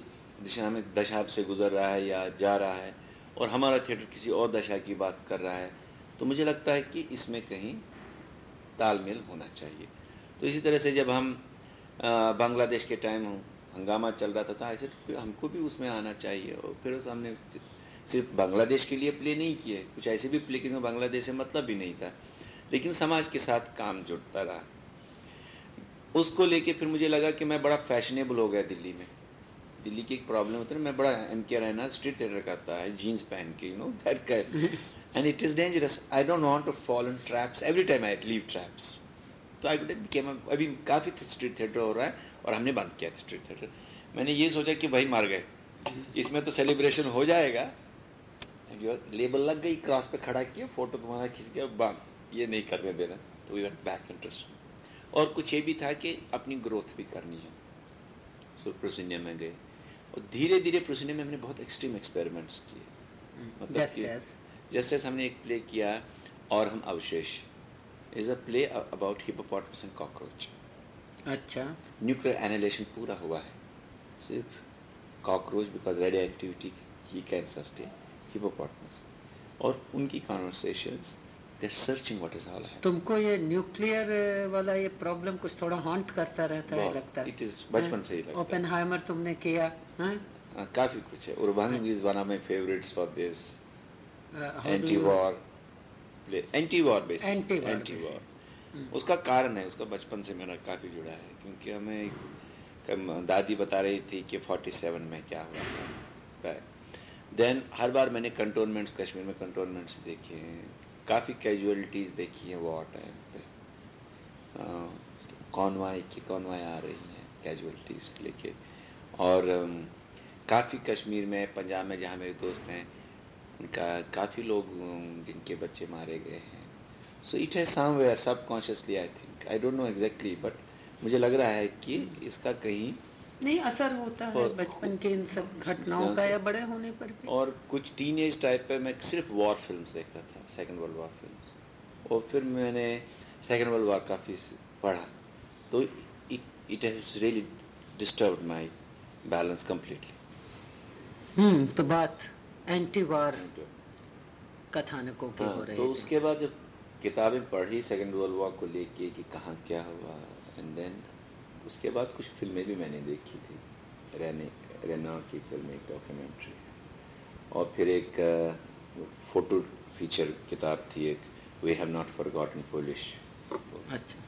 दिशा में दशा से गुजर रहा है या जा रहा है और हमारा थिएटर किसी और दशा की बात कर रहा है तो मुझे लगता है कि इसमें कहीं तालमेल होना चाहिए। तो इसी तरह से जब हम बांग्लादेश के टाइम हंगामा चल रहा था तो ऐसे हमको भी उसमें आना चाहिए। और फिर उस हमने सिर्फ़ बांग्लादेश के लिए प्ले नहीं किए। कुछ ऐसे भी प्ले किए बांग्लादेश से मतलब भी नहीं था। लेकिन समाज के साथ काम जुड़ता रहा। उसको लेके फिर मुझे लगा कि मैं बड़ा फैशनेबल हो गया दिल्ली में। दिल्ली की एक प्रॉब्लम होती है मैं बड़ा एम के रहना स्ट्रीट थिएटर करता है जीन्स पहन के you know that and it is dangerous I don't want to follow in traps every time I leave traps तो आई बिकेम अभी काफ़ी स्ट्रीट थिएटर हो रहा है और हमने बंद किया था स्ट्रीट थिएटर मैंने ये सोचा कि भाई मार गए। इसमें तो सेलिब्रेशन हो जाएगा। लेबल लग गई क्रॉस पे खड़ा किया फ़ोटो तुम्हारा खींच गया बाँध ये नहीं करने देना। तो वी बैक इंटरेस्ट और कुछ ये भी था कि अपनी ग्रोथ भी करनी है। सो प्रोसिनिया में गए। और धीरे धीरे प्रोसिनिया में हमने बहुत एक्सट्रीम एक्सपेरिमेंट्स किए। मतलब एस हमने एक प्ले किया और हम Avashesh. Is a play about hippopotamus and cockroach अच्छा। न्यूक्लियर एनालिसिस पूरा हुआ है। सिर्फ़ कॉकरोच बिकॉज़ रेडियो एक्टिविटी ही कैन सस्टेन हिपोपोटामस और उनकी conversations searching what is all है तुमको ये न्यूक्लियर वाला ये प्रॉब्लम कुछ थोड़ा हॉन्ट करता रहता है लगता है। it is बचपन से ही लगता है। ओपेनहाइमर तुमने किया हाँ? काफ़ी कुछ है। Urban is one of my favourites for this How do anti you- war anti war basic Anti-war anti war उसका कारण है उसका बचपन से मेरा काफ़ी जुड़ा है क्योंकि हमें दादी बता रही थी कि 47 में क्या हुआ था। देन हर बार मैंने कंटोनमेंट्स कश्मीर में कंटोनमेंट्स देखे हैं। काफ़ी कैजुअलिटीज़ देखी हैं वॉर टाइम पे। कॉनवाई की कॉनवाई आ रही हैं कैजुअलिटीज़ लेके। और काफ़ी कश्मीर में पंजाब में जहाँ मेरे दोस्त हैं उनका काफ़ी लोग जिनके बच्चे मारे गए हैं। सो इट है somewhere subconsciously I think I don't know exactly but मुझे लग रहा है कि इसका कहीं नहीं असर होता है बचपन के इन सब घटनाओं का या बड़े होने पर भी। और कुछ टीनेज टाइप पे मैं सिर्फ़ वॉर फिल्म्स देखता था सेकंड वर्ल्ड वॉर फिल्म्स और फिर मैंने सेकंड वर्ल्ड वॉर काफ़ी पढ़ा। तो it has really disturb my balance completely तो बात एंटी वार कथानकों की हो हाँ, रही तो। उसके बाद जब किताबें पढ़ी सेकंड वर्ल्ड वॉर को लेके कि कहाँ क्या हुआ एंड देन उसके बाद कुछ फ़िल्में भी मैंने देखी थी। रेने रेना की फ़िल्म एक डॉक्यूमेंट्री और फिर एक फ़ोटो फीचर किताब थी एक we have not forgotten Polish अच्छा।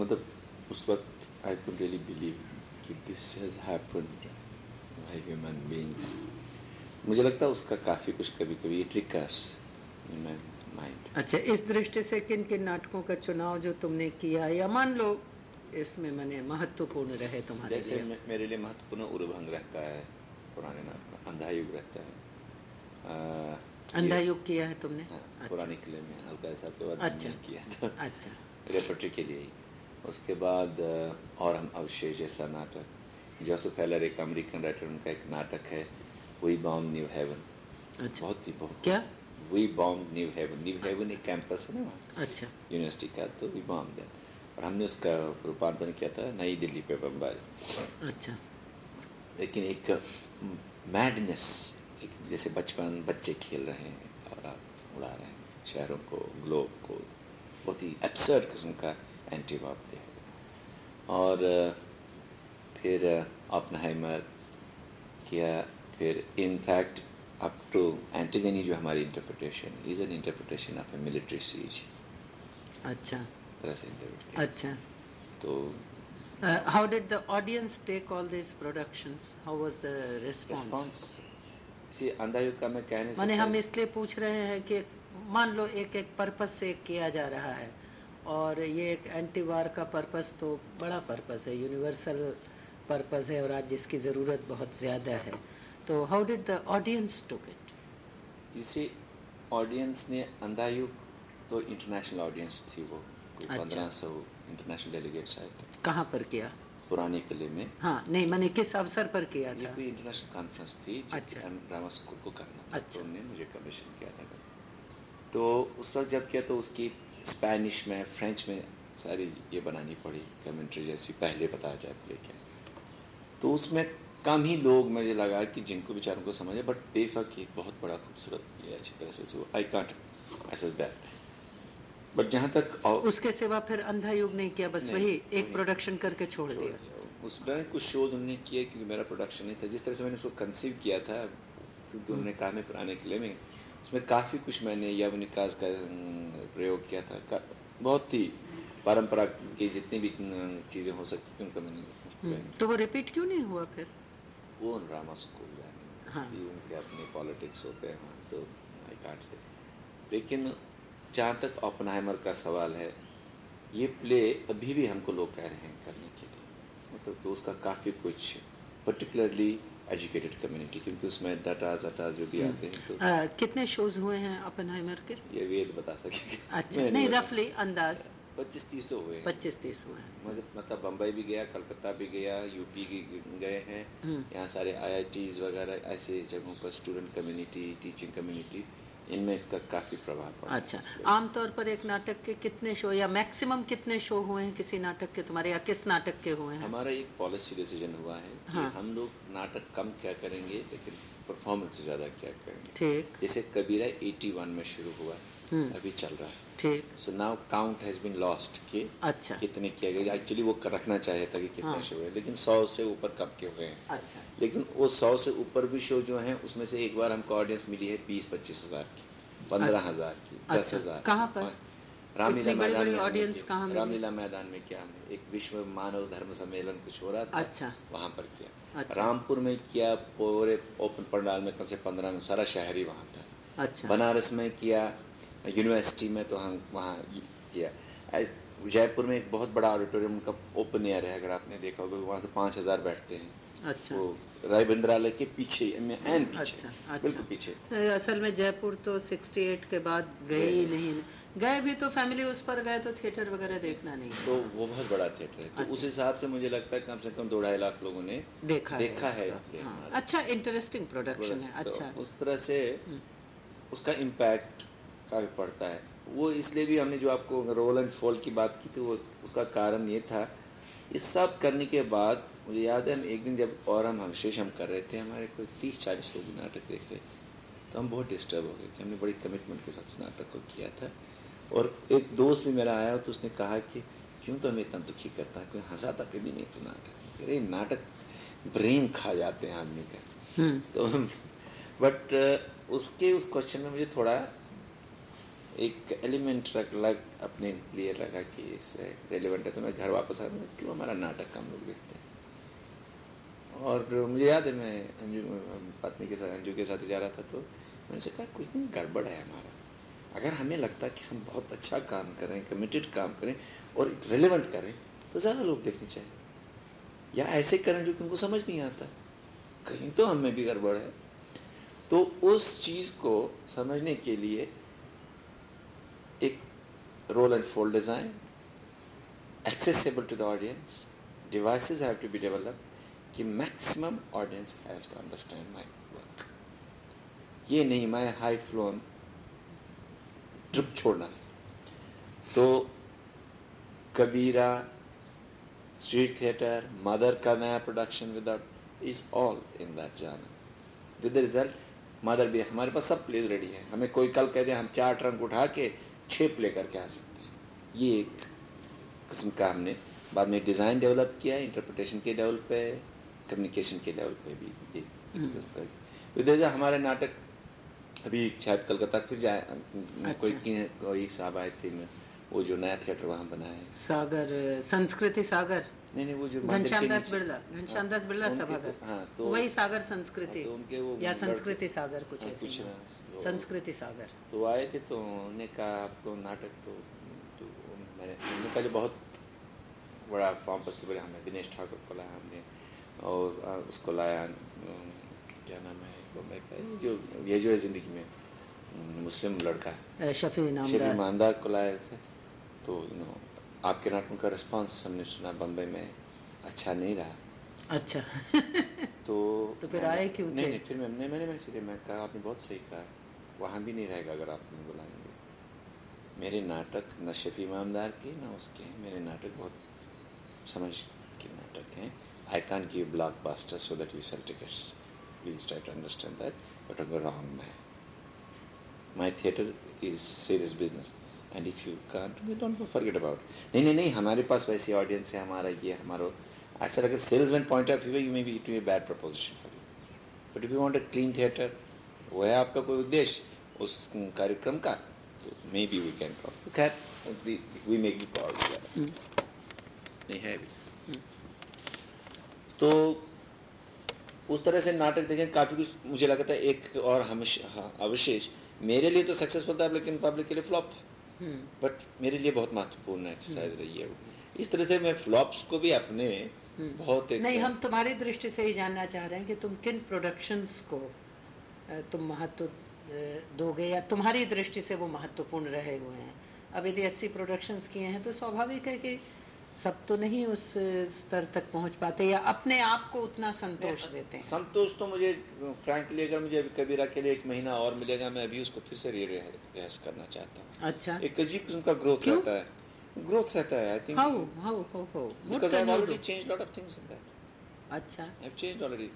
मतलब उस वक्त आई कुड रियली बिलीव कि this has happened by human beings मुझे लगता है उसका काफ़ी कुछ कभी कभी ट्रिकर्स माइंड अच्छा इस दृष्टि से किन किन नाटकों का चुनाव जो तुमने किया या मान लो इसमें मैंने महत्वपूर्ण रहे तुम्हारे जैसे लिए। मेरे लिए महत्वपूर्ण उर्भंग रहता है पुराने नाटक में अंधा युग रहता है। आ, अंधा किया है तुमने? हाँ, अच्छा। पुराने किले में हल्का साहब के बाद अच्छा। किया था। अच्छा। रेपर्टरी के लिए ही। उसके बाद और हम अवशेष जैसा नाटक जोसेफ हेलर एक अमेरिकन राइटर उनका एक नाटक है वी बॉम्ब न्यू हेवन अच्छा। बहुत ही बहुत क्या? We bomb New Haven New Haven एक कैंपस है ना वहाँ? अच्छा। यूनिवर्सिटी का तो वी बॉम्ब देन और हमने उसका रूपांतरण किया था नई दिल्ली पे बम्बई अच्छा। लेकिन एक मैडनेस एक जैसे बचपन बच्चे खेल रहे हैं और आप उड़ा रहे हैं शहरों को ग्लोब को। बहुत ही एब्सर्ड किस्म का एंटी वॉर है। और फिर अपनहाइमर किया फिर इनफैक्ट अप टू एंटीगनी जो हमारी interpretation is an interpretation of a military siege अच्छा तरह से इंटरप्रेट अच्छा तो did the audience take all these productions? How was the response? Response इसी अंधा युग का मैं कहने से माने हम इसलिए पूछ रहे हैं कि मान लो एक एक पर्पस से किया जा रहा है और ये एक एंटी वार का पर्पस तो बड़ा पर्पस है यूनिवर्सल पर्पस है और आज जिसकी ज़रूरत बहुत ज़्यादा है। तो how did the audience took it इसे ऑडियंस ने अंधा युग तो इंटरनेशनल ऑडियंस थी वो। कोई अच्छा। पंद्रह सौ इंटरनेशनल डेलीगेट्स आए थे। कहाँ पर किया? पुराने किले में। हाँ नहीं मैंने किस अवसर पर किया ये था? कोई इंटरनेशनल कॉन्फ्रेंस थी अच्छा। ड्रामा स्कूल को करना था। अच्छा। तो उन्होंने मुझे कमीशन किया था। तो उस वक्त जब किया तो उसकी स्पेनिश में फ्रेंच में सारी ये बनानी पड़ी। कमेंट्री जैसी पहले बताया जाए प्ले क्या। तो उसमें कम ही लोग मुझे लगा कि जिनको बेचारों को समझे बट दे कि बहुत बड़ा खूबसूरत ये अच्छी तरह से I can't assess that but जहाँ तक और उसके सिवा फिर अंधा युग नहीं किया बस वही एक प्रोडक्शन करके छोड़ छोड़ दिया। दिया। उसमें कुछ शोज़ उन्होंने किए क्योंकि मेरा प्रोडक्शन नहीं था। जिस तरह से मैंने उसको कंसीव किया था क्योंकि उन्होंने कहा मैं पुराने किले में उसमें काफ़ी कुछ मैंने यवनिकाज का प्रयोग किया था। बहुत ही परंपरा की जितनी भी चीज़ें हो सकती थी उनका मैंने हम्म, तो वो रिपीट क्यों नहीं हुआ फिर? वो ड्रामा स्कूल है। हाँ। उनके अपने पॉलिटिक्स होते हैं सो आई कांट से लेकिन जहाँ तक ओपनहाइमर का सवाल है ये प्ले अभी भी हमको लोग कह रहे हैं करने के लिए। मतलब कि उसका काफ़ी कुछ पर्टिकुलरली एजुकेटेड कम्युनिटी क्योंकि उसमें डाटा जटा जो भी आते हैं तो आ, कितने शोज़ हुए हैं अपेनहाइमर के? ये वेद बता सकेंगे। अच्छा नहीं रफली अंदाज। पच्चीस तीस तो हुए पच्चीस तीस हुए मतलब बम्बई भी गया कलकत्ता भी गया यूपी भी गए हैं। हम्म। यहाँ सारे आईआईटीज वगैरह ऐसे जगहों पर स्टूडेंट कम्युनिटी टीचिंग कम्युनिटी इनमें इसका काफ़ी प्रभाव पड़ा। अच्छा आमतौर पर एक नाटक के कितने शो या मैक्सिमम कितने शो हुए हैं किसी नाटक के तुम्हारे या किस नाटक के हुए हैं? हमारा एक पॉलिसी डिसीज़न हुआ है कि हाँ। हम लोग नाटक कम क्या करेंगे लेकिन परफॉर्मेंस ज़्यादा क्या करेंगे। ठीक। जैसे कबीरा 81 में शुरू हुआ। अभी चल रहा है। ठीक। So now count has been lost कि अच्छा। कितने किया गया। एक्चुअली वो कर- रखना चाहिए था कि कितने हाँ। शो है लेकिन सौ से ऊपर कब के हुए हैं। अच्छा। लेकिन वो सौ से ऊपर भी शो जो हैं उसमें से एक बार हमको ऑडियंस मिली है बीस पच्चीस हज़ार की पंद्रह अच्छा। हज़ार की दस अच्छा। हज़ार कहाँ पर? रामलीला मैदान में हमने कहाँ रामलीला मैदान में क्या हमने। एक विश्व मानव धर्म सम्मेलन कुछ हो रहा था अच्छा। वहाँ पर किया। अच्छा। रामपुर में किया पूरे ओपन पंडाल में कम से पंद्रह में सारा शहर ही वहाँ था। अच्छा। बनारस में किया यूनिवर्सिटी में तो हम वहाँ किया। जयपुर में एक बहुत बड़ा ऑडिटोरियम उनका ओपन एयर है अगर आपने देखा होगा वहाँ से पाँच हज़ार बैठते हैं। अच्छा। वो रविंद्रालय के पीछे में एन पीछे। अच्छा, अच्छा। बिल्कुल पीछे। असल में जयपुर तो 68 के बाद गए ही नहीं। गए भी तो फैमिली उस पर गए तो थिएटर वगैरह देखना नहीं। तो वो बहुत बड़ा थिएटर है। तो उस हिसाब से मुझे लगता है कम से कम दो ढाई लाख लोगों ने देखा देखा है। play हाँ, अच्छा इंटरेस्टिंग प्रोडक्शन है। तो अच्छा। हम्म। उस तरह से उसका इम्पैक्ट काफ़ी पड़ता है। वो इसलिए भी हमने जो आपको रोल एंड फॉल की बात की थी वो उसका कारण ये था ये सब करने के बाद मुझे याद है हम एक दिन जब और हम हंशेष हम कर रहे थे हमारे कोई तीस चालीस लोग नाटक देख रहे थे। तो हम बहुत डिस्टर्ब हो गए कि हमने बड़ी कमिटमेंट के साथ नाटक को किया था। और एक दोस्त भी मेरा आया तो उसने कहा कि क्यों तो हमें इतना दुखी करता है? कोई हंसाता कभी नहीं तो नाटक अरे नाटक ब्रेन खा जाते हैं आदमी का। हम्म। तो बट उसके उस क्वेश्चन में मुझे थोड़ा एक एलिमेंट रख लग अपने लिए लगा कि इससे रेलिवेंट है तो मैं घर वापस आ गया क्यों? हमारा नाटक कम लोग देखते हैं। और मुझे याद है, मैं अंजू, पत्नी के साथ, अंजू के साथ जा रहा था तो मैंने उनसे कहा, कुछ नहीं गड़बड़ है हमारा। अगर हमें लगता कि हम बहुत अच्छा काम करें कमिटेड काम करें और रेलिवेंट करें तो ज़्यादा लोग देखने चाहिए। या ऐसे करें जो कि उनको समझ नहीं आता। कहीं तो हमें भी गड़बड़ है। तो उस चीज़ को समझने के लिए roll and fold design accessible to the audience, devices have to be developed, कि maximum audience has to understand my work. ये नहीं, मैं हाई फ्लोन ट्रिप छोड़ना है। तो कबीरा स्ट्रीट थिएटर मदर का नया production without is all in that जाना विद रिज़ल्ट मदर भी, हमारे पास सब प्लेज रेडी है। हमें कोई कल कह दे, हम चार ट्रंक उठा के छः लेकर के आ सकते हैं। ये एक किस्म का हमने बाद में डिज़ाइन डेवलप किया है इंटरप्रिटेशन के लेवल पे कम्युनिकेशन के लेवल पे भी ये इस किस्म का हमारे नाटक अभी शायद कलकत्ता फिर जाए अच्छा। कोई कोई साहब आए थे में वो जो नया थिएटर वहाँ बना है। सागर संस्कृति सागर? नहीं नहीं वो जो घनश्याम दास बिरला घनश्याम दास बिरला उनके- सभागार हाँ तो वही सागर संस्कृति हाँ, तो उनके वो या संस्कृति सागर कुछ हाँ, ऐसे कुछ वो- संस्कृति सागर। तो आए थे तो उन्होंने कहा आपको नाटक तो, तो मैंने उन्होंने कहा बहुत बड़ा फॉर्म फेस्टिवल हमने दिनेश ठाकुर को लाया हमने और उसको लाया क्या नाम है जो ये जो है ज़िंदगी में मुस्लिम लड़का है। शफी इनामदार। ईमानदार को लाया तो यू नो आपके नाटकों का रिस्पांस हमने सुना बम्बई में? अच्छा नहीं रहा। अच्छा। तो तो फिर आए क्यों नहीं नहीं फिर मैंने मैंने मैंने सीधे मैं कहा आपने बहुत सही कहा। वहाँ भी नहीं रहेगा अगर आप हमें बुलाएँगे। मेरे नाटक न शफी इमामदार के ना उसके हैं। मेरे नाटक बहुत समझ के नाटक हैं। I can give blockbuster so that you sell tickets please try to understand that but अगर रॉन्ग मैं my theatre is serious business and if you can't don't forget about नहीं नहीं नहीं हमारे पास वैसी ऑडियंस है हमारा ये हमारा ऐसा अगर salesman point of view you may be it be bad proposition for you but if you want a clean theatre वो है आपका कोई उद्देश्य उस कार्यक्रम का तो may be we can call तो खैर वी मेक बी कॉल नहीं है भी. तो उस तरह से नाटक देखें काफ़ी कुछ मुझे लगता है एक और हमेशा हाँ, अवशेष मेरे लिए तो सक्सेसफुल था लेकिन पब्लिक के लिए फ्लॉप था. बट मेरे लिए बहुत महत्वपूर्ण एक्सरसाइज रही है वो। इस तरह से मैं फ्लॉप्स को भी अपने बहुत एक नहीं हम तुम्हारी दृष्टि से ही जानना चाह रहे हैं कि तुम किन प्रोडक्शंस को तुम महत्व दोगे या तुम्हारी दृष्टि से वो महत्वपूर्ण रहे हुए हैं। अब यदि अस्सी प्रोडक्शंस किए हैं तो स्वाभाविक है कि सब तो नहीं उस स्तर तक पहुँच पाते या अपने आप को उतना संतोष देते हैं? संतोष तो मुझे फ्रैंकली अगर मुझे अभी कबीरा के लिए एक महीना और मिलेगा मैं अभी उसको फिर से रिहर्स करना चाहता हूँ। अच्छा। एक अजीब किस्म का ग्रोथ क्यों? रहता है। ग्रोथ रहता है I think how how how how because I already change lot of things in that अच्छा। आई चेंज ऑलरेडी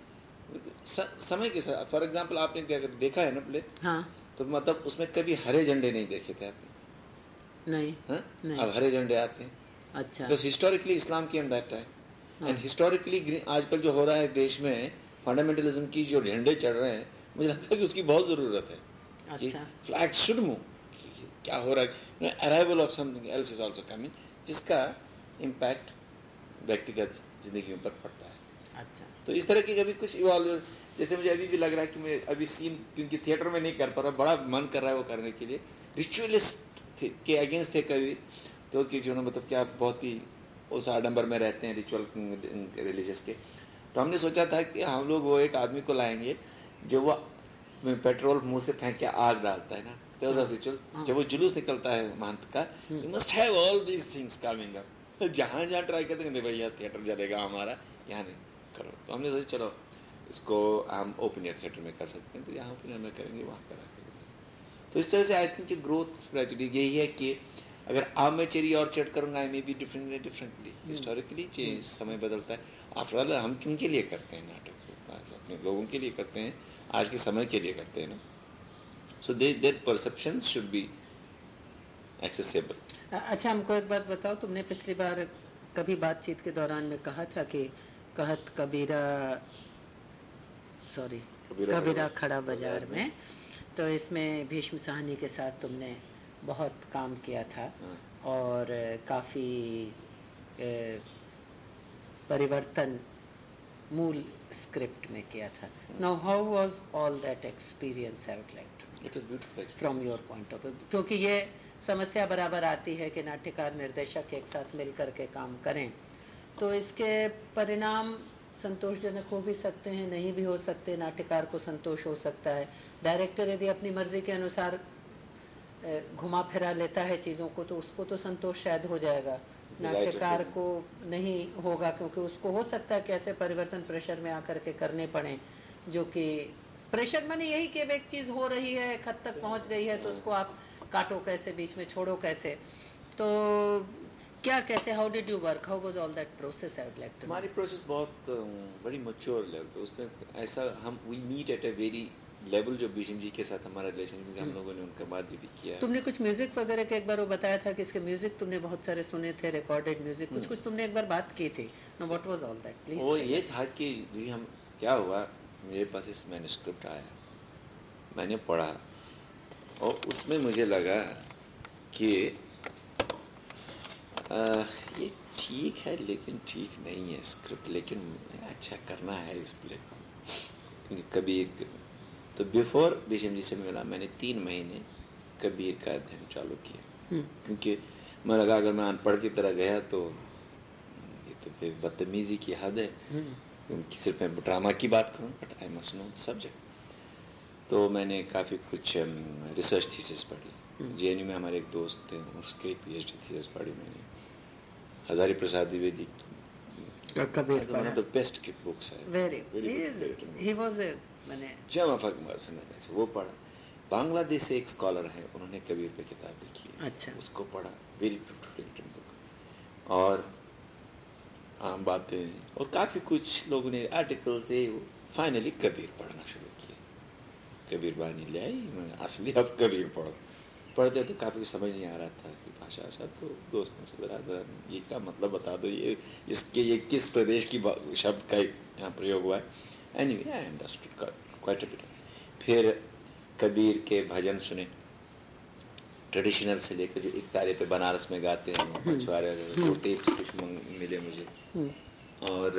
समय के साथ फॉर एग्जांपल आपने क्या देखा है ना प्ले हाँ। तो मतलब उसमें कभी हरे झंडे नहीं देखे थे आपने? नहीं। हाँ? नहीं। अब हरे झंडे आते हैं। अच्छा। हिस्टोरिकली इस्लाम की दैट टाइम एंड हिस्टोरिकली आजकल जो हो रहा है देश में फंडामेंटलिज्म की जो झंडे चढ़ रहे हैं मुझे लगता है कि उसकी बहुत ज़रूरत है अच्छा। फ्लैग शुड मूव क्या हो रहा है। Arrival of something else is also coming जिसका इम्पैक्ट व्यक्तिगत ज़िंदगी पर पड़ता है। अच्छा। तो इस तरह की कभी कुछ इवॉल्व जैसे मुझे अभी भी लग रहा है कि मैं अभी सीन क्योंकि थिएटर में नहीं कर पा रहा बड़ा मन कर रहा है वो करने के लिए। रिचुअलिस्ट के अगेंस्ट थे कभी। तो कि जो ना मतलब क्या बहुत ही उस आडंबर में रहते हैं रिचुअल रिलीजियस के। तो हमने सोचा था कि हम लोग वो एक आदमी को लाएँगे जो वो पेट्रोल मुँह से फेंक के आग डालता है ना। Those are rituals. जब वो जुलूस निकलता है महंत का you must have all these things coming up जहाँ जहाँ ट्राई करते हैं भैया थिएटर जलेगा हमारा यहाँ नहीं करो। तो हमने सोचा चलो इसको हम ओपन एयर थिएटर में कर सकते हैं। तो यहाँ ओपन एयर में करेंगे वहाँ करा करेंगे तो इस तरह से आई थिंक ग्रोथ ग्रेजुअली यही है कि अगर अब मैं चेरी और चेट करूँगा I may be different differently historically change समय बदलता है। आफ्टर ऑल हम किन के लिए करते हैं नाटक को? अपने लोगों के लिए करते हैं आज के समय के लिए करते हैं ना? So they their perception should be accessible अच्छा हमको एक बात बताओ तुमने पिछली बार कभी बातचीत के दौरान में कहा था कि कहत कबीरा सॉरी कबीरा खड़ा बाज़ार में? तो इसमें भीष्म साहनी के साथ तुमने बहुत काम किया था। और काफ़ी परिवर्तन मूल स्क्रिप्ट में किया था। Now how was all that experience I would like it is beautiful from your point of view क्योंकि ये समस्या बराबर आती है कि नाट्यकार निर्देशक एक साथ मिल करके काम करें। तो इसके परिणाम संतोषजनक हो भी सकते हैं नहीं भी हो सकते नाट्यकार को संतोष हो सकता है। डायरेक्टर यदि अपनी मर्ज़ी के अनुसार घुमा फिरा लेता है चीज़ों को तो उसको तो संतोष शायद हो जाएगा। नाट्यकार को नहीं होगा क्योंकि उसको हो सकता है कि ऐसे परिवर्तन प्रेशर में आकर के करने पड़े जो कि प्रेशर माने यही कि अब एक चीज़ हो रही है एक हद तक पहुँच गई है तो उसको आप काटो कैसे बीच में छोड़ो कैसे। तो क्या कैसे how did you work how was all that process I would like to हमारी प्रोसेस बहुत बड़ी मच्योर लेवल पे उसमें ऐसा हम we meet at a very level जो भीष्म जी के साथ हमारा रिलेशन क्योंकि हम लोगों ने उनका बात भी किया। तुमने कुछ म्यूज़िक वगैरह के एक बार वो बताया था कि इसके म्यूज़िक तुमने बहुत सारे सुने थे रिकॉर्डेड म्यूज़िक कुछ कुछ तुमने एक बार बात की थी? No what was all that please वो ये था कि जी हम क्या हुआ? मेरे पास इस मैन्युस्क्रिप्ट आया। मैंने पढ़ा। और उसमें मुझे लगा कि आ, ये ठीक है लेकिन ठीक नहीं है स्क्रिप्ट लेकिन अच्छा करना है इस प्ले को। क्योंकि कबीर तो बिफोर भीष्म जी से मिला मैंने तीन महीने कबीर का अध्ययन चालू किया। क्योंकि मैं लगा अगर मैं अनपढ़ की तरह गया तो ये तो फिर बदतमीजी की हद है। क्योंकि सिर्फ़ मैं ड्रामा की बात करूँ but I must know subject तो मैंने काफ़ी कुछ रिसर्च थीसिस पढ़ी। जेएनयू में हमारे एक दोस्त थे उसके पीएचडी थीसिस पढ़ी मैंने। हजारी प्रसाद द्विवेदी। कबीर द बेस्ट की बुक्स है। ही जमा फकमर सन्नत वो पढ़ा। बांग्लादेश से एक स्कॉलर है उन्होंने कबीर पे किताब लिखी है। अच्छा। उसको पढ़ा वेरी ब्यूटीफुल बुक और आम बातें और काफ़ी कुछ लोगों ने आर्टिकल से फाइनली कबीर पढ़ना शुरू किया। कबीर बानी ले आई मैं असली अब कबीर पढ़ो। पढ़ते तो काफ़ी समझ नहीं आ रहा था कि भाषा भाषा तो दोस्तों से जरा जरा ये क्या मतलब बता दो ये इसके ये किस प्रदेश की शब्द का यहाँ प्रयोग हुआ है? आई अंडरस्टूड क्वाइट बिट फिर कबीर के भजन सुने। ट्रेडिशनल से लेकर जो एक तारे पे बनारस में गाते हैं मछुआरे वो टेप्स कुछ मिले मुझे। हम्म, और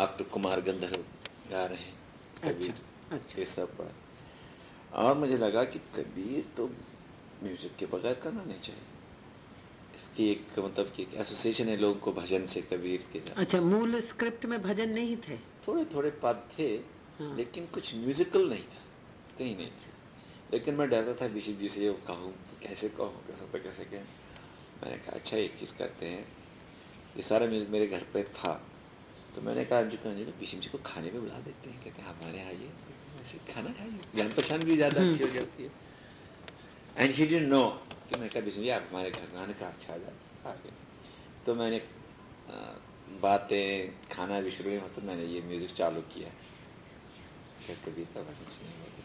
अब तो कुमार गंधर्व गा रहे हैं कबीर। अच्छा, अच्छा। ये सब पढ़ा और मुझे लगा कि कबीर तो म्यूज़िक के बगैर करना नहीं चाहिए। इसकी एक मतलब कि एसोसिएशन है लोगों को भजन से कबीर के अच्छा मूल स्क्रिप्ट में भजन नहीं थे? थोड़े थोड़े पद थे हाँ। लेकिन कुछ म्यूजिकल नहीं था कहीं नहीं। अच्छा। लेकिन मैं डरता था बीसी जी से ये कहूँ कैसे कहूँ कैसे तो कैसे कहें? मैंने कहा अच्छा एक चीज़ करते हैं। ये सारा म्यूज़िक मेरे घर पर था। तो मैंने कहा अंजू को अंजू को बीसी जी को खाने पे बुला देते हैं। कहते हैं हमारे यहाँ आइए ऐसे खाना खाइए जान पहचान भी ज़्यादा अच्छी हो जाती है। एंड ही डिडंट नो कि मैंने कभी सुन आप हमारे घर में आने का अच्छा आ जाता था आगे तो मैंने बातें, खाना भी शुरू हुआ तो मैंने ये म्यूज़िक चालू किया। फिर कभी का भजन अच्छा